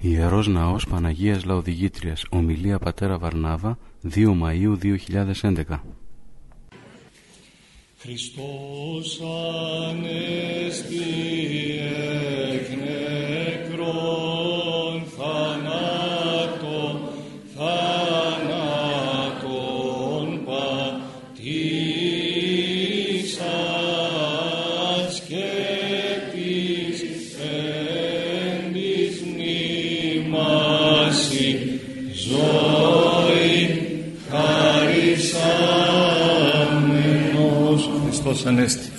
Ιερός Ναός Παναγίας Λαοδηγήτριας Ομιλία Πατέρα Βαρνάβα 2 Μαΐου 2011 Χριστός Ανέστη Χριστός Ανέστη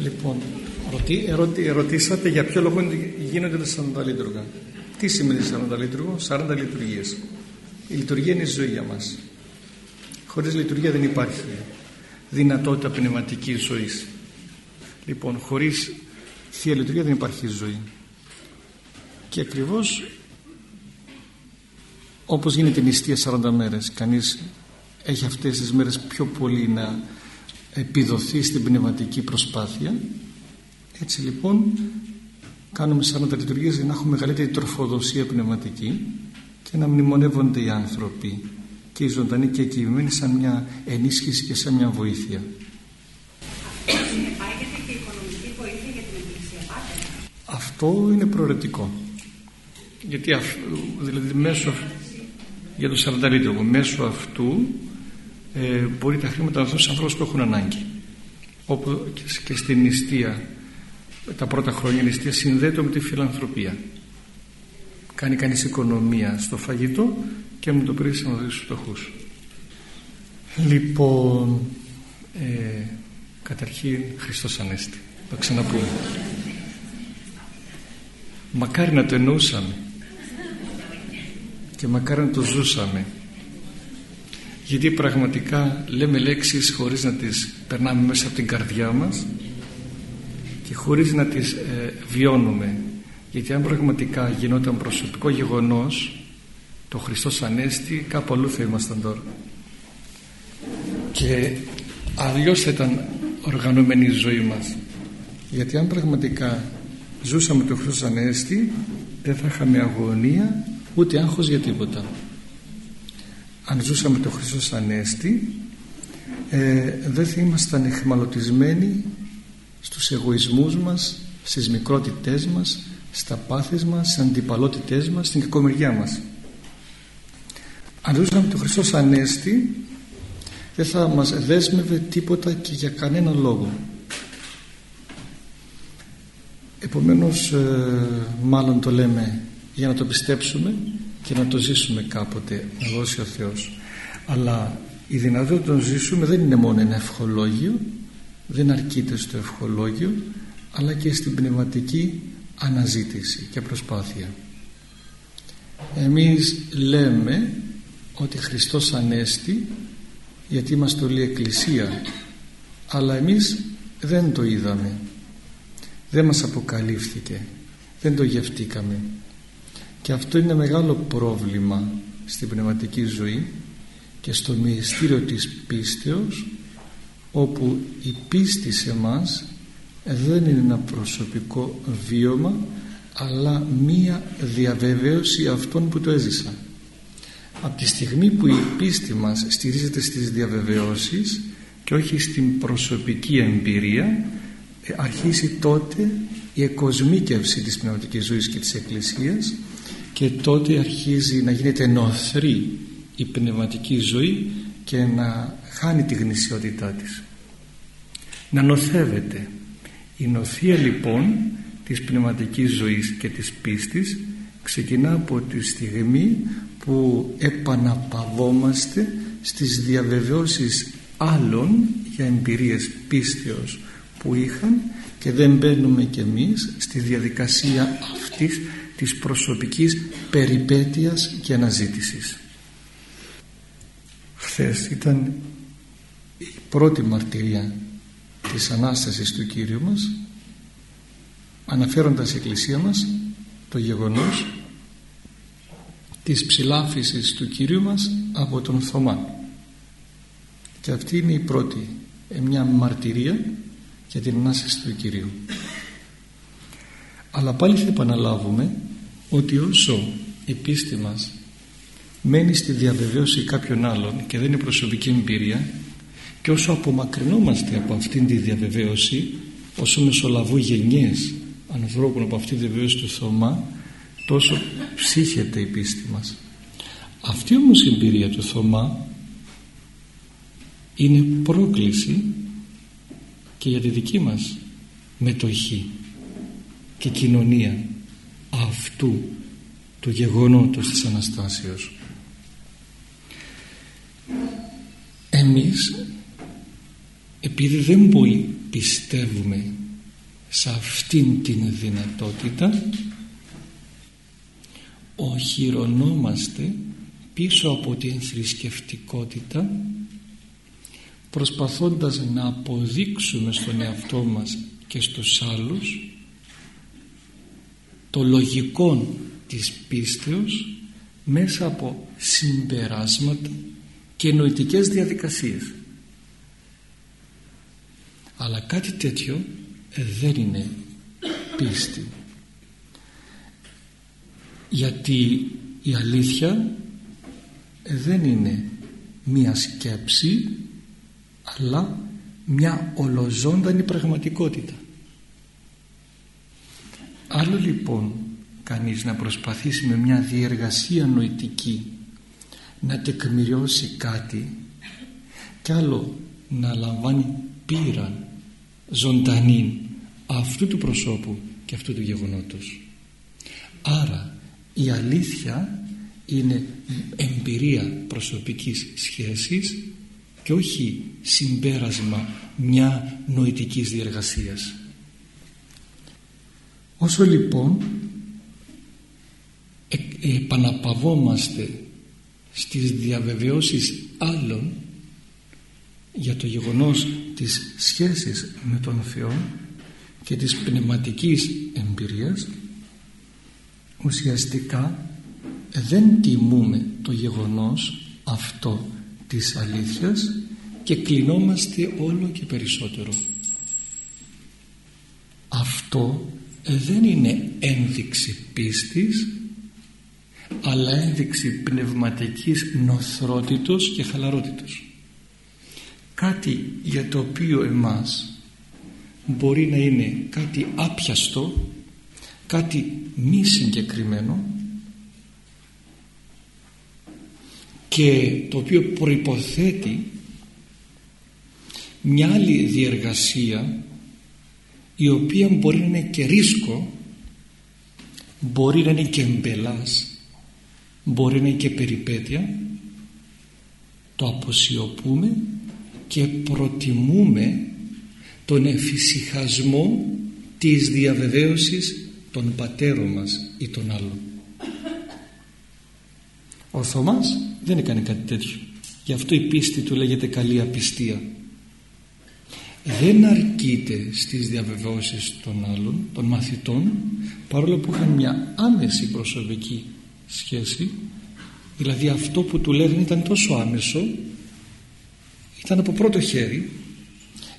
Λοιπόν, ρωτή, ερωτη, ερωτήσατε για ποιο λόγο γίνονται τα 40 λίτουργα. Τι σημαίνει 40 λίτουργο, 40 λειτουργίες. Η λειτουργία είναι η ζωή για μας. Χωρίς λειτουργία δεν υπάρχει δυνατότητα πνευματικής ζωής. Λοιπόν, χωρίς Θεία Λειτουργία δεν υπάρχει ζωή. Και ακριβώς όπως γίνεται η νηστεία 40 μέρες, κανείς έχει αυτές τις μέρες πιο πολύ να επιδοθεί στην πνευματική προσπάθεια έτσι λοιπόν κάνουμε 40 λειτουργίες για να έχουμε μεγαλύτερη τροφοδοσία πνευματική και να μνημονεύονται οι άνθρωποι και οι ζωντανοί και οι κειμένοι σαν μια ενίσχυση και σαν μια βοήθεια. Αυτό είναι προαιρετικό. Γιατί δηλαδή μέσω για το 40 λίτρο μέσω αυτού ε, μπορεί τα χρήματα να δώσουν σε ανθρώπους που έχουν ανάγκη. Όπου και στην νηστεία, τα πρώτα χρόνια η νηστεία συνδέεται με τη φιλανθρωπία. Κάνει κανείς οικονομία στο φαγητό και με το πριν να δώσει στους φτωχούς. Λοιπόν, ε, καταρχήν Χριστός Ανέστη. Το ξαναπούμε. Μακάρι να το εννοούσαμε και μακάρι να το ζούσαμε. Γιατί πραγματικά λέμε λέξεις χωρίς να τις περνάμε μέσα από την καρδιά μας και χωρίς να τις ε, βιώνουμε. Γιατί αν πραγματικά γινόταν προσωπικό γεγονός το Χριστός Ανέστη κάπου αλλού θα ήμασταν τώρα. Και αλλιώς θα ήταν οργανωμένη η ζωή μας. Γιατί αν πραγματικά ζούσαμε το Χριστός Ανέστη δεν θα είχαμε αγωνία ούτε άγχος για τίποτα. Αν ζούσαμε το Χριστός Ανέστη ε, δεν θα ήμασταν εχμαλωτισμένοι στους εγωισμούς μας στις μικρότητές μας στα πάθης μας, στις αντιπαλότητές μας στην κακομεριά μας. Αν ζούσαμε το Χριστός Ανέστη δεν θα μας δέσμευε τίποτα και για κανένα λόγο. Επομένως ε, μάλλον το λέμε για να το πιστέψουμε και να το ζήσουμε κάποτε να δώσει ο Θεός. Αλλά η δυνατότητα να το ζήσουμε δεν είναι μόνο ένα ευχολόγιο δεν αρκείται στο ευχολόγιο αλλά και στην πνευματική αναζήτηση και προσπάθεια. Εμείς λέμε ότι Χριστός Ανέστη γιατί είμαστε όλη εκκλησία αλλά εμείς δεν το είδαμε. Δεν μας αποκαλύφθηκε. Δεν το γευτήκαμε και αυτό είναι μεγάλο πρόβλημα στην πνευματική ζωή και στο μυστήριο της πίστεως όπου η πίστη σε μας δεν είναι ένα προσωπικό βίωμα αλλά μία διαβεβαίωση αυτών που το έζησαν. Από τη στιγμή που η πίστη μας στηρίζεται στις διαβεβαιώσεις και όχι στην προσωπική εμπειρία ε, αρχίζει τότε η εκοσμίκευση της πνευματικής ζωής και της Εκκλησίας και τότε αρχίζει να γίνεται νοθρή η πνευματική ζωή και να χάνει τη γνησιότητά της. Να νοθεύεται. Η νοθεία λοιπόν της πνευματικής ζωής και της πίστης ξεκινά από τη στιγμή που επαναπαυόμαστε στις διαβεβαιώσεις άλλων για εμπειρίες πίστεως που είχαν και δεν μπαίνουμε κι εμείς στη διαδικασία αυτής της προσωπικής περιπέτειας και αναζήτησης. Χθες ήταν η πρώτη μαρτυρία της Ανάστασης του Κύριου μας αναφέροντας η Εκκλησία μας το γεγονός της ψηλάφισης του Κυρίου μας από τον Θωμά και αυτή είναι η πρώτη ε, μια μαρτυρία για την Ανάσταση του Κυρίου αλλά πάλι θα επαναλάβουμε ότι όσο η πίστη μας μένει στη διαβεβαίωση κάποιων άλλων και δεν είναι προσωπική εμπειρία και όσο απομακρυνόμαστε από αυτήν τη διαβεβαίωση όσο μεσολαβού γενιές ανθρώπων από αυτή τη διαβεβαίωση του Θωμά τόσο ψύχεται η πίστη μας. Αυτή όμως η εμπειρία του Θωμά είναι πρόκληση και για τη δική μας μετοχή και κοινωνία αυτού του γεγονότος της Αναστάσεως. Εμείς επειδή δεν πολύ πιστεύουμε σε αυτήν την δυνατότητα οχυρωνόμαστε πίσω από την θρησκευτικότητα προσπαθώντας να αποδείξουμε στον εαυτό μας και στους άλλους το λογικό της πίστεως μέσα από συμπεράσματα και νοητικές διαδικασίες. Αλλά κάτι τέτοιο ε, δεν είναι πίστη. Γιατί η αλήθεια ε, δεν είναι μία σκέψη αλλά μια ολοζώντανη πραγματικότητα άλλο λοιπόν κανείς να προσπαθήσει με μια διεργασία νοητική να τεκμηριώσει κάτι κι άλλο να λαμβάνει πείραν ζωντανή αυτού του προσώπου και αυτού του γεγονότος. Άρα η αλήθεια είναι εμπειρία προσωπικής σχέσης και όχι συμπέρασμα μια νοητικής διεργασίας όσο λοιπόν ε, επαναπαυόμαστε στις διαβεβαιώσεις άλλων για το γεγονός της σχέσης με τον Θεό και της πνευματικής εμπειρίας ουσιαστικά δεν τιμούμε το γεγονός αυτό της αλήθειας και κλεινόμαστε όλο και περισσότερο. Αυτό δεν είναι ένδειξη πίστης αλλά ένδειξη πνευματικής νοθρότητος και χαλαρότητος. Κάτι για το οποίο εμάς μπορεί να είναι κάτι άπιαστο κάτι μη συγκεκριμένο και το οποίο προϋποθέτει μια άλλη διεργασία η οποία μπορεί να είναι και ρίσκο μπορεί να είναι και εμπελάς μπορεί να είναι και περιπέτεια το αποσιωπούμε και προτιμούμε τον εφησυχασμό της διαβεβαίωσης των πατέρων μας ή των άλλων. Ο Θωμάς δεν έκανε κάτι τέτοιο. Γι' αυτό η πίστη του λέγεται καλή απιστία δεν αρκείται στις διαβεβαιώσεις των άλλων των μαθητών παρόλο που είχαν μια άμεση προσωπική σχέση. Δηλαδή αυτό που του λέγανε ήταν τόσο άμεσο ήταν από πρώτο χέρι.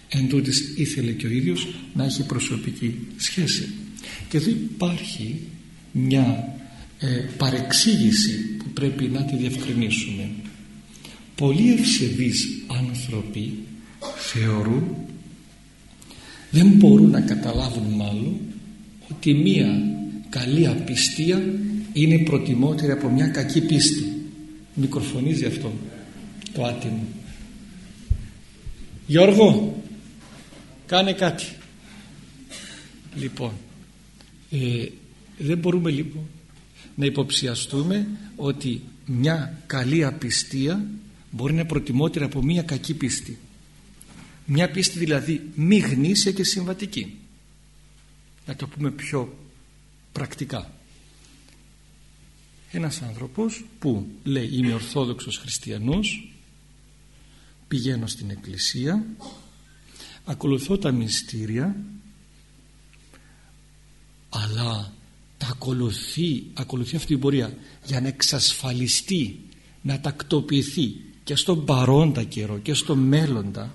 Εν τούτης ήθελε και ο ίδιος να έχει προσωπική σχέση. Και εδώ υπάρχει μια ε, παρεξήγηση που πρέπει να τη διευκρινίσουμε. Πολλοί ευσεβείς άνθρωποι θεωρούν δεν μπορούν να καταλάβουν μάλλον ότι μία καλή απιστία είναι προτιμότερη από μια κακή πίστη. Μικροφωνίζει αυτό το άτιμο. Γιώργο κάνε κάτι. Λοιπόν ε, δεν μπορούμε λοιπόν να υποψιαστούμε ότι μια καλή απιστία μπορεί να είναι προτιμότερη από μια κακή πίστη μια πίστη δηλαδή μη γνήσια και συμβατική. Να το πούμε πιο πρακτικά. Ένας άνθρωπος που λέει είμαι ορθόδοξος χριστιανός πηγαίνω στην εκκλησία ακολουθώ τα μυστήρια αλλά τα ακολουθεί, ακολουθεί αυτή την πορεία για να εξασφαλιστεί να τακτοποιηθεί και στον παρόντα καιρό και στο μέλλοντα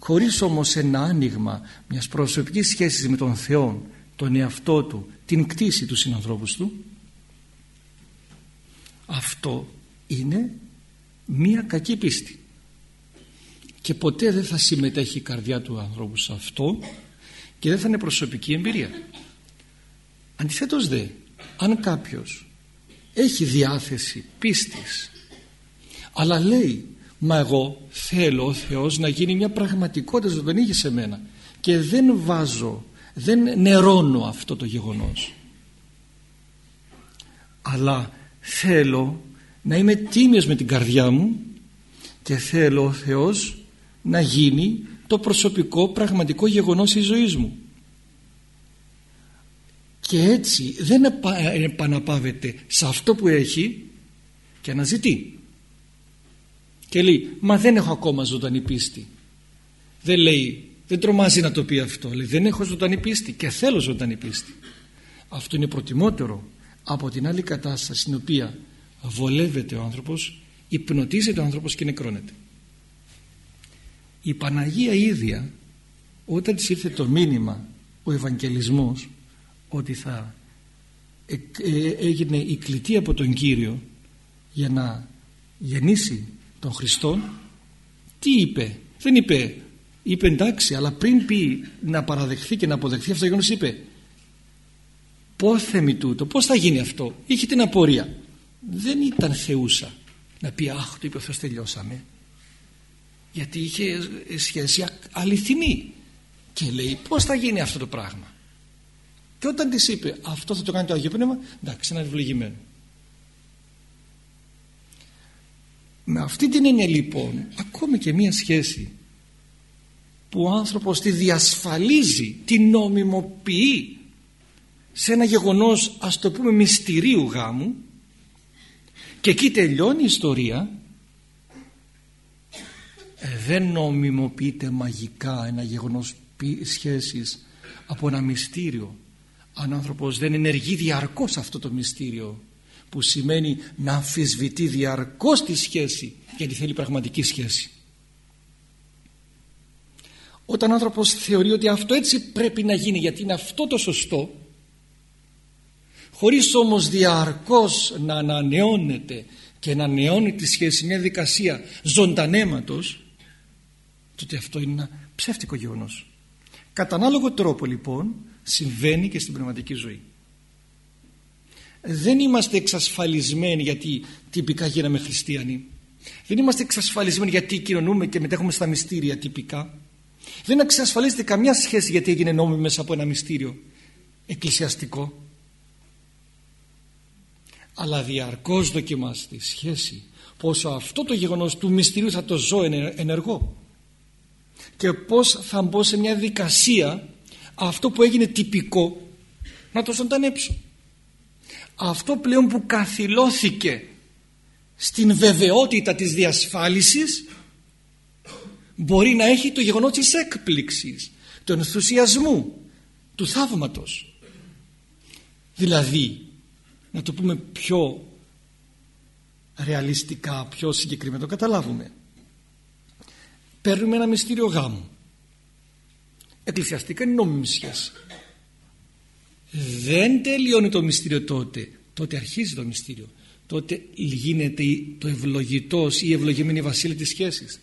χωρίς όμως ένα άνοιγμα μιας προσωπικής σχέσης με τον Θεό τον εαυτό του, την κτήση του συνανθρώπους του αυτό είναι μία κακή πίστη. Και ποτέ δεν θα συμμετέχει η καρδιά του ανθρώπου σε αυτό και δεν θα είναι προσωπική εμπειρία. Αντιθέτως δε αν κάποιος έχει διάθεση πίστης αλλά λέει μα εγώ θέλω ο Θεός να γίνει μια πραγματικότητα ζωντανή σε μένα. Και δεν βάζω δεν νερώνω αυτό το γεγονός. Αλλά θέλω να είμαι τίμιος με την καρδιά μου και θέλω ο Θεός να γίνει το προσωπικό πραγματικό γεγονός της ζωής μου. Και έτσι δεν επαναπάβεται σε αυτό που έχει και αναζητεί και λέει μα δεν έχω ακόμα ζωντανή πίστη δεν λέει δεν τρομάζει να το πει αυτό λέει δεν έχω ζωντανή πίστη και θέλω ζωντανή πίστη αυτό είναι προτιμότερο από την άλλη κατάσταση στην οποία βολεύεται ο άνθρωπος υπνοτίζεται ο άνθρωπος και νεκρώνεται. Η Παναγία ίδια όταν της ήρθε το μήνυμα ο Ευαγγελισμός ότι θα ε, έγινε η κλητή από τον Κύριο για να γεννήσει τον Χριστό τι είπε; Δεν είπε είπε εντάξει αλλά πριν πει να παραδεχθεί και να αποδεχθεί αυτό το γεγονός είπε πόθε μη τούτο πως θα γίνει αυτό είχε την απορία δεν ήταν θεούσα να πει αχ το είπε ο Θεός τελειώσαμε γιατί είχε σχέση αληθινή και λέει πως θα γίνει αυτό το πράγμα και όταν της είπε αυτό θα το κάνει το Άγιο Πνεύμα εντάξει είναι ευλογημένο με αυτή την έννοια λοιπόν ακόμη και μία σχέση που ο άνθρωπος τη διασφαλίζει την νομιμοποιεί σε ένα γεγονός ας το πούμε μυστηρίου γάμου και εκεί τελειώνει η ιστορία ε, δεν νομιμοποιείται μαγικά ένα γεγονός σχέσης από ένα μυστήριο. Αν ο άνθρωπος δεν ενεργεί διαρκώς αυτό το μυστήριο που σημαίνει να αμφισβητεί διαρκώς τη σχέση γιατί θέλει πραγματική σχέση. Όταν ο άνθρωπος θεωρεί ότι αυτό έτσι πρέπει να γίνει γιατί είναι αυτό το σωστό χωρίς όμως διαρκώς να ανανεώνεται και να ανανεώνει τη σχέση μια δικασία ζωντανέματος τότε αυτό είναι ένα ψεύτικο γεγονός. Κατά ανάλογο τρόπο λοιπόν συμβαίνει και στην πνευματική ζωή δεν είμαστε εξασφαλισμένοι γιατί τυπικά γίναμε χριστιανοί. Δεν είμαστε εξασφαλισμένοι γιατί κοινωνούμε και μετέχουμε στα μυστήρια τυπικά. Δεν εξασφαλίζεται καμιά σχέση γιατί έγινε νόμιμη μέσα από ένα μυστήριο εκκλησιαστικό. Αλλά διαρκώς δοκιμάστε σχέση πόσο αυτό το γεγονός του μυστηρίου θα το ζω ενεργό και πως θα μπω σε μια δικασία αυτό που έγινε τυπικό να το ζωντανέψω αυτό πλέον που καθυλώθηκε στην βεβαιότητα της διασφάλισης μπορεί να έχει το γεγονός της έκπληξης του ενθουσιασμού του θαύματος. Δηλαδή να το πούμε πιο ρεαλιστικά πιο συγκεκριμένα το καταλάβουμε. Παίρνουμε ένα μυστήριο γάμου. Εκκλησιαστικά είναι νόμιμη σχέση δεν τελειώνει το μυστήριο τότε. Τότε αρχίζει το μυστήριο. Τότε γίνεται το ευλογητός ή η ευλογημένη βασίλεια της σχέσης.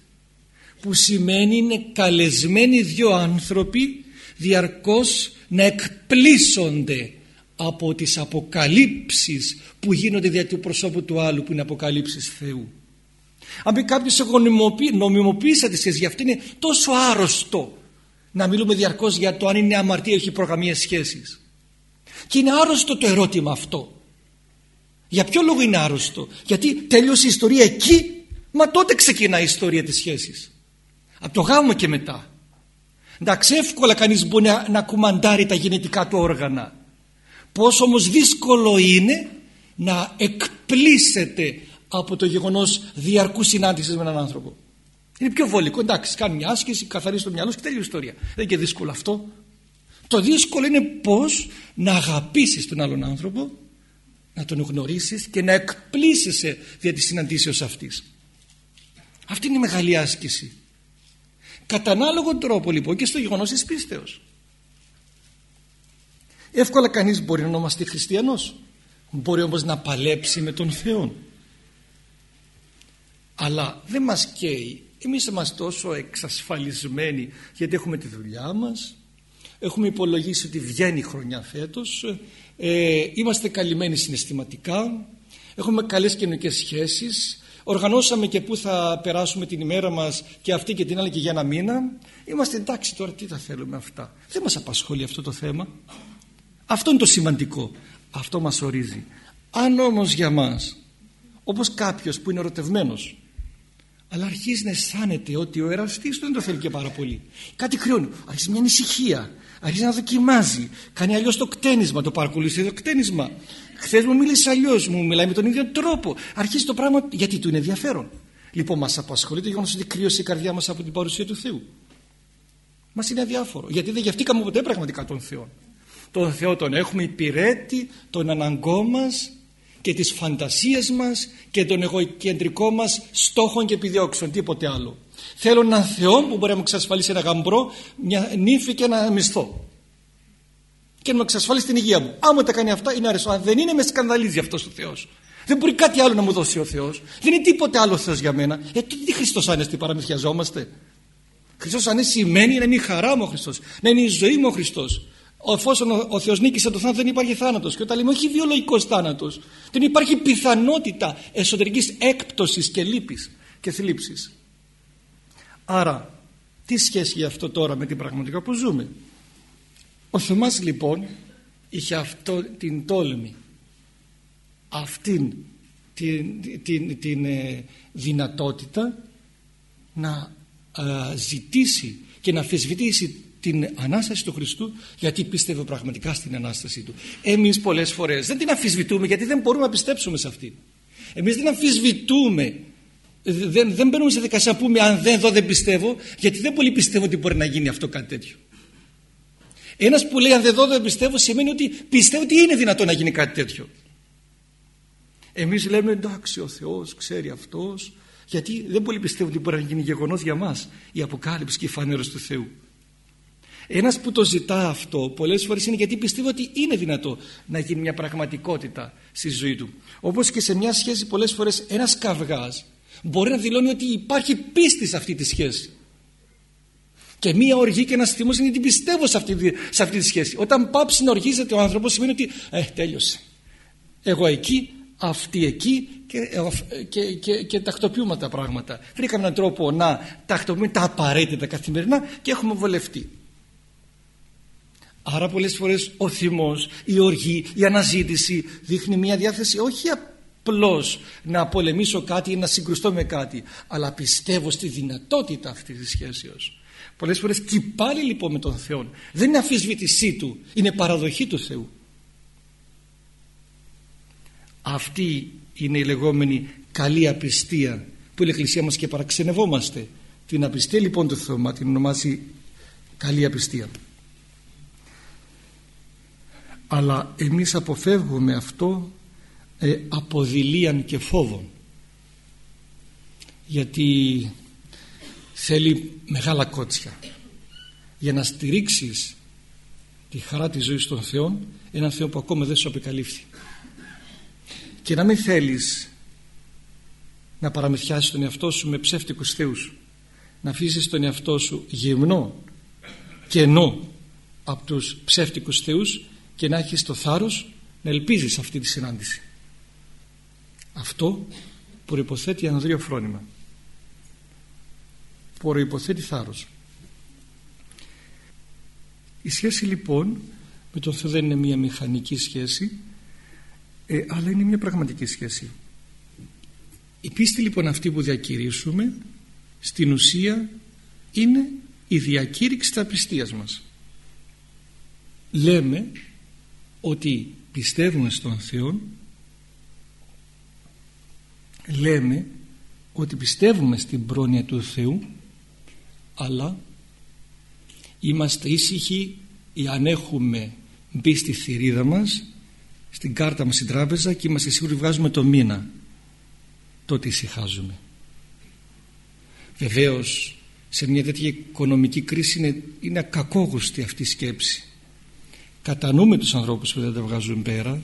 Που σημαίνει είναι καλεσμένοι δύο άνθρωποι διαρκώς να εκπλήσονται από τις αποκαλύψεις που γίνονται δια του προσώπου του άλλου που είναι αποκαλύψεις Θεού. Αν πει κάποιος εγώ νομιμοποίησα τη σχέση γι' αυτό είναι τόσο άρρωστο να μιλούμε διαρκώς για το αν είναι αμαρτία ή όχι προγραμμίες σχέσεις και είναι άρρωστο το ερώτημα αυτό. Για ποιο λόγο είναι άρρωστο; Γιατί τέλειωσε η ιστορία εκεί μα τότε ξεκινά η ιστορία της σχέσης. Από το γάμο και μετά. Εντάξει εύκολα κανείς μπορεί να, να κουμαντάρει τα γενετικά του όργανα. Πόσο όμως δύσκολο είναι να εκπλήσεται από το γεγονός διαρκού συνάντησης με έναν άνθρωπο. Είναι πιο βολικό. Εντάξει κάνει μια άσκηση καθαρίζει το μυαλό και τέλειω ιστορία. Δεν είναι και δύσκολο αυτό το δύσκολο είναι πως να αγαπήσεις τον άλλον άνθρωπο να τον γνωρίσεις και να εκπλήσεσαι δια της συναντήσεως αυτής αυτή είναι η μεγάλη άσκηση Κατά ανάλογο τρόπο λοιπόν και στο γεγονός της πίστεως. Εύκολα κανείς μπορεί να ονομαστεί χριστιανός. Μπορεί όμως να παλέψει με τον Θεό. Αλλά δεν μας καίει. Εμείς είμαστε τόσο εξασφαλισμένοι γιατί έχουμε τη δουλειά μας. Έχουμε υπολογίσει ότι βγαίνει η χρονιά φέτος. Ε, είμαστε καλυμμένοι συναισθηματικά. Έχουμε καλές κοινωνικές σχέσεις. Οργανώσαμε και πού θα περάσουμε την ημέρα μας και αυτή και την άλλη και για ένα μήνα. Είμαστε εντάξει τώρα τι θα θέλουμε αυτά. Δεν μας απασχολεί αυτό το θέμα. Αυτό είναι το σημαντικό. Αυτό μας ορίζει. Αν όμως για μας, όπως κάποιος που είναι ερωτευμένος, αλλά αρχίζει να αισθάνεται ότι ο εραστής του δεν το θέλει και πάρα πολύ. Κάτι χρειώνει. Αρχίζει μια ανησυχία. Αρχίζει να δοκιμάζει. Κάνει αλλιώς το κτένισμα. Το παρακολουθεί το κτένισμα. Χθες μου μίλησε αλλιώς. Μου μιλάει με τον ίδιο τρόπο. Αρχίζει το πράγμα γιατί του είναι ενδιαφέρον. Λοιπόν, μας απασχολεί το γεγονός ότι κρύωσε η καρδιά μας από την παρουσία του Θεού. Μας είναι αδιάφορο. Γιατί δεν γευτήκαμε ποτέ πραγματικά τον Θεό τον Θεό τον έχουμε υπηρέτη των αναγκών μας και τις φαντασίες μας και τον εγωκεντρικό μας στόχων και επιδιώξεων τίποτε άλλο θέλω έναν Θεό που μπορεί να μου εξασφαλίσει ένα γαμπρό μια νύφη και ένα μισθό. Και να μου εξασφαλίσει την υγεία μου. Άμα τα κάνει αυτά είναι αρεσό αν δεν είναι με σκανδαλίζει αυτός ο Θεός. Δεν μπορεί κάτι άλλο να μου δώσει ο Θεός. Δεν είναι τίποτε άλλο Θεός για μένα. Ε τι Χριστός Άνεστη παραμυθιαζόμαστε; Χριστός Ανέστη σημαίνει να είναι η χαρά μου ο Χριστός. Να είναι η ζωή μου ο Χριστός. Εφόσον ο, ο Θεός νίκησε το θάνατο δεν υπάρχει θάνατος. Και όταν λέμε όχι βιολογικός θάνατος δεν υπάρχει πιθανότητα εσωτερικής έκπτωσης και λύπης και θλίψης άρα τι σχέση για αυτό τώρα με την πραγματικά που ζούμε; Ο Θωμάς λοιπόν είχε αυτό την τόλμη αυτήν την, την, την, ε, δυνατότητα να ε, ζητήσει και να αφισβητήσει την Ανάσταση του Χριστού γιατί πίστευε πραγματικά στην Ανάσταση Του. Εμείς πολλές φορές δεν την αμφισβητούμε γιατί δεν μπορούμε να πιστέψουμε σε αυτή. Εμείς δεν αμφισβητούμε δεν, δεν μπαίνουμε σε δικασία να πούμε αν δεν δω δεν πιστεύω γιατί δεν πολύ πιστεύω ότι μπορεί να γίνει αυτό κάτι τέτοιο. Ένας που λέει αν δεν δω δεν πιστεύω σημαίνει ότι πιστεύω ότι είναι δυνατό να γίνει κάτι τέτοιο. Εμείς λέμε εντάξει ο Θεός ξέρει αυτός γιατί δεν πολύ πιστεύω ότι μπορεί να γίνει γεγονός για μας η αποκάλυψη και η φανέρωση του Θεού. Ένας που το ζητά αυτό πολλές φορές είναι γιατί πιστεύει ότι είναι δυνατό να γίνει μια πραγματικότητα στη ζωή του. Όπως και σε μια σχέση πολλές φορές ένας καυγάς μπορεί να δηλώνει ότι υπάρχει πίστη σε αυτή τη σχέση. Και μία οργή και ένας θυμός είναι ότι πιστεύω σε αυτή, σε αυτή τη σχέση. Όταν πάψει να οργίζεται ο άνθρωπος σημαίνει ότι ε, τέλειωσε. Εγώ εκεί, αυτή εκεί και, ε, και, και, και τακτοποιούμε τα πράγματα. Βρήκαμε έναν τρόπο να τακτοποιούμε τα απαραίτητα καθημερινά και έχουμε βολευτεί. Άρα πολλές φορές ο θυμός, η οργή, η αναζήτηση δείχνει μια διάθεση όχι απλώς να πολεμήσω κάτι ή να συγκρουστώ με κάτι αλλά πιστεύω στη δυνατότητα αυτής της σχέσεως. Πολλές φορές και πάλι λοιπόν με τον Θεό δεν είναι αφισβήτησή Του, είναι παραδοχή του Θεού. Αυτή είναι η λεγόμενη καλή απιστία που η Εκκλησία μας και παραξενευόμαστε. Την απιστία λοιπόν του Θεού την ονομάζει καλή απιστία αλλά εμείς αποφεύγουμε αυτό ε, από δειλίαν και φόβων. Γιατί θέλει μεγάλα κότσια. Για να στηρίξεις τη χαρά της ζωής των Θεών έναν Θεό που ακόμα δεν σου απεκαλύφθη και να μην θέλεις να παραμυθιάσεις τον εαυτό σου με ψεύτικους θεούς. Να αφήσεις τον εαυτό σου γυμνό κενό από τους ψεύτικους θεούς και να έχεις το θάρρος να ελπίζεις αυτή τη συνάντηση. Αυτό προϋποθέτει ανδρείο φρόνημα. Προϋποθέτει θάρρος. Η σχέση λοιπόν με τον Θεό δεν είναι μια μηχανική σχέση ε, αλλά είναι μια πραγματική σχέση. Η πίστη λοιπόν αυτή που διακηρύσουμε στην ουσία είναι η διακήρυξη της απιστίας μας. Λέμε ότι πιστεύουμε στον Θεό λέμε ότι πιστεύουμε στην πρόνοια του Θεού αλλά είμαστε ήσυχοι αν έχουμε μπει στη θηρίδα μας στην κάρτα μας στην τράπεζα και είμαστε σίγουροι βγάζουμε το μήνα. Τότε ησυχάζουμε. Βεβαίως σε μια τέτοια οικονομική κρίση είναι, είναι κακόγουστη αυτή η σκέψη. Κατανοούμε τους ανθρώπους που δεν τα βγάζουν πέρα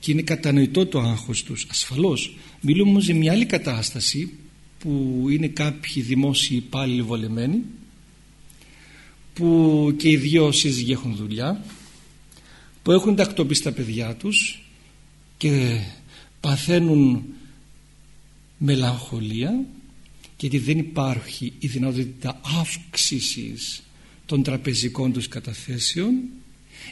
και είναι κατανοητό το άγχος τους ασφαλώς. Μιλούμε όμως για μια άλλη κατάσταση που είναι κάποιοι δημόσιοι υπάλληλοι βολεμένοι που και οι δυο σύζυγοι έχουν δουλειά που έχουν τακτοποιήσει τα παιδιά τους και παθαίνουν μελαγχολία γιατί δεν υπάρχει η δυνατότητα αύξησης των τραπεζικών τους καταθέσεων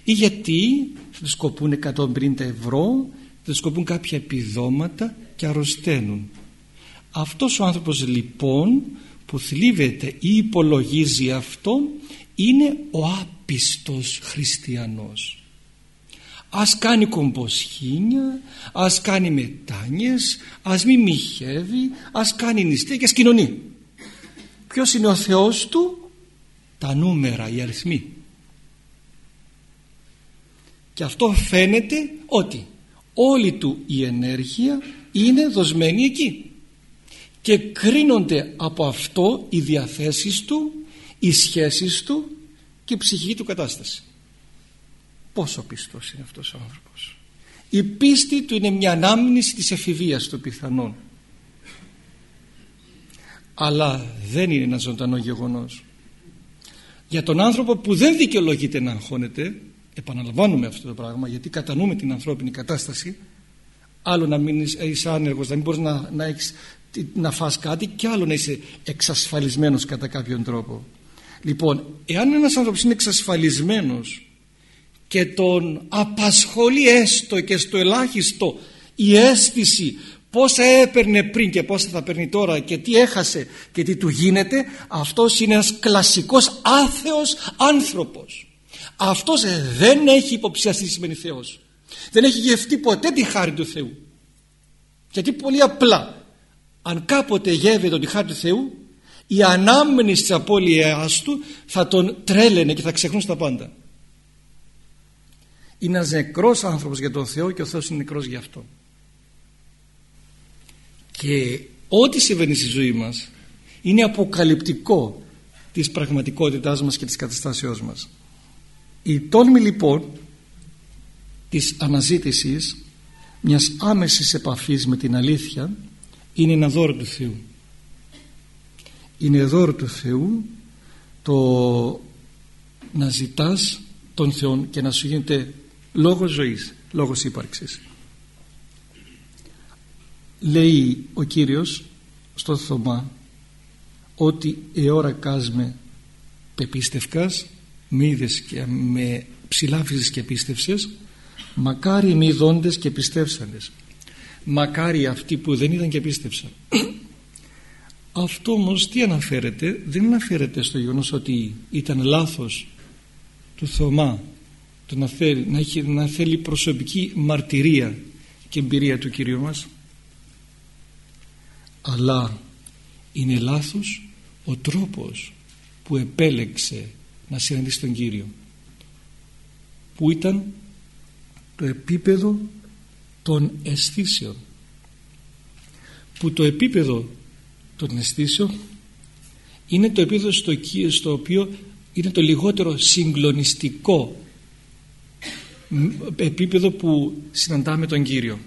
ή γιατί τους σκοπούν 150 ευρώ τους σκοπούν κάποια επιδόματα και αρρωσταίνουν. Αυτός ο άνθρωπος λοιπόν που θλίβεται ή υπολογίζει αυτό είναι ο άπιστος χριστιανός. Ας κάνει κομποσχήνια ας κάνει μετάνιες ας μη μοιχεύει ας κάνει νηστεία και ας κοινωνεί ποιος είναι ο Θεός του; Τα νούμερα, οι αριθμοί και αυτό φαίνεται ότι όλη του η ενέργεια είναι δοσμένη εκεί. Και κρίνονται από αυτό οι διαθέσεις του οι σχέσεις του και η ψυχική του κατάσταση. Πόσο πιστός είναι αυτός ο άνθρωπος. Η πίστη του είναι μια ανάμνηση της εφηβείας του πιθανόν αλλά δεν είναι ένα ζωντανό γεγονός. Για τον άνθρωπο που δεν δικαιολογείται να αγχώνεται επαναλαμβάνουμε αυτό το πράγμα γιατί κατανοούμε την ανθρώπινη κατάσταση. Άλλο να μην είσαι άνεργος να μην μπορείς να, να, έχεις, να φας κάτι και άλλο να είσαι εξασφαλισμένος κατά κάποιον τρόπο. Λοιπόν εάν ένας άνθρωπος είναι εξασφαλισμένος και τον απασχολεί έστω και στο ελάχιστο η αίσθηση πόσα έπαιρνε πριν και πόσα θα παίρνει τώρα και τι έχασε και τι του γίνεται αυτός είναι ένας κλασικός άθεος άνθρωπος αυτός δεν έχει υποψιαστεί τι σημαίνει Θεός. Δεν έχει γευτεί ποτέ τη χάρη του Θεού. Γιατί πολύ απλά αν κάποτε γεύεται τη χάρη του Θεού η ανάμνηση της απώλειάς του θα τον τρέλαινε και θα ξεχνούσε τα πάντα. Είναι ένας νεκρός άνθρωπος για τον Θεό και ο Θεός είναι νεκρός για αυτό. Και ό,τι συμβαίνει στη ζωή μας είναι αποκαλυπτικό της πραγματικότητάς μας και της καταστάσεώς μας η τόλμη λοιπόν της αναζήτησης μιας άμεσης επαφής με την αλήθεια είναι ένα δώρο του Θεού. Είναι δώρο του Θεού το να ζητάς τον Θεό και να σου γίνεται λόγος ζωής, λόγος ύπαρξης. Λέει ο Κύριος στο Θωμά ότι εώρα κάσμε πεπίστευκας με είδες και με ψηλάφισες και πίστευσες μακάρι μη δόντες και πιστεύσανες μακάρι αυτοί που δεν είδαν και πίστευσαν. Αυτό όμως τι αναφέρεται; Δεν αναφέρεται στο γεγονός ότι ήταν λάθος του Θωμά το να θέλει, να, έχει, να θέλει προσωπική μαρτυρία και εμπειρία του Κυρίου μας. Αλλά είναι λάθος ο τρόπος που επέλεξε να συναντήσει τον Κύριο. Που ήταν το επίπεδο των αισθήσεων. Που το επίπεδο των αισθήσεων είναι το επίπεδο στο, στο οποίο είναι το λιγότερο συγκλονιστικό επίπεδο που συναντάμε τον Κύριο.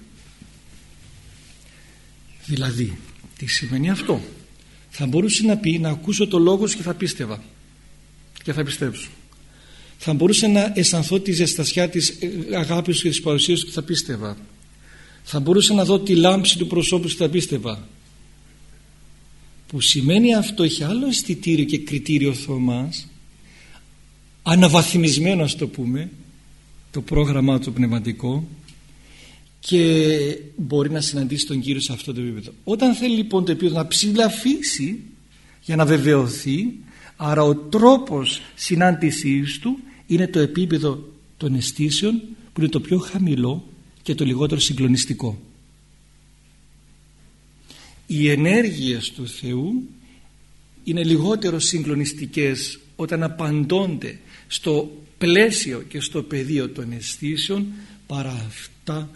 Δηλαδή τι σημαίνει αυτό; Θα μπορούσε να πει να ακούσω το λόγος και θα πίστευα και θα πιστέψω θα μπορούσε να αισθανθώ τη ζεστασιά της ε, αγάπης και της παρουσίας του και θα πίστευα. Θα μπορούσε να δω τη λάμψη του προσώπου και θα πίστευα. Που σημαίνει αυτό έχει άλλο αισθητήριο και κριτήριο Θωμάς. Αναβαθμισμένο ας το πούμε το πρόγραμμά του πνευματικό. Και μπορεί να συναντήσει τον Κύριο σε αυτό το επίπεδο. Όταν θέλει λοιπόν το επίπεδο να ψηλαφίσει για να βεβαιωθεί άρα ο τρόπος συνάντησής του είναι το επίπεδο των αισθήσεων που είναι το πιο χαμηλό και το λιγότερο συγκλονιστικό. Οι ενέργειες του Θεού είναι λιγότερο συγκλονιστικές όταν απαντώνται στο πλαίσιο και στο πεδίο των αισθήσεων παρά αυτά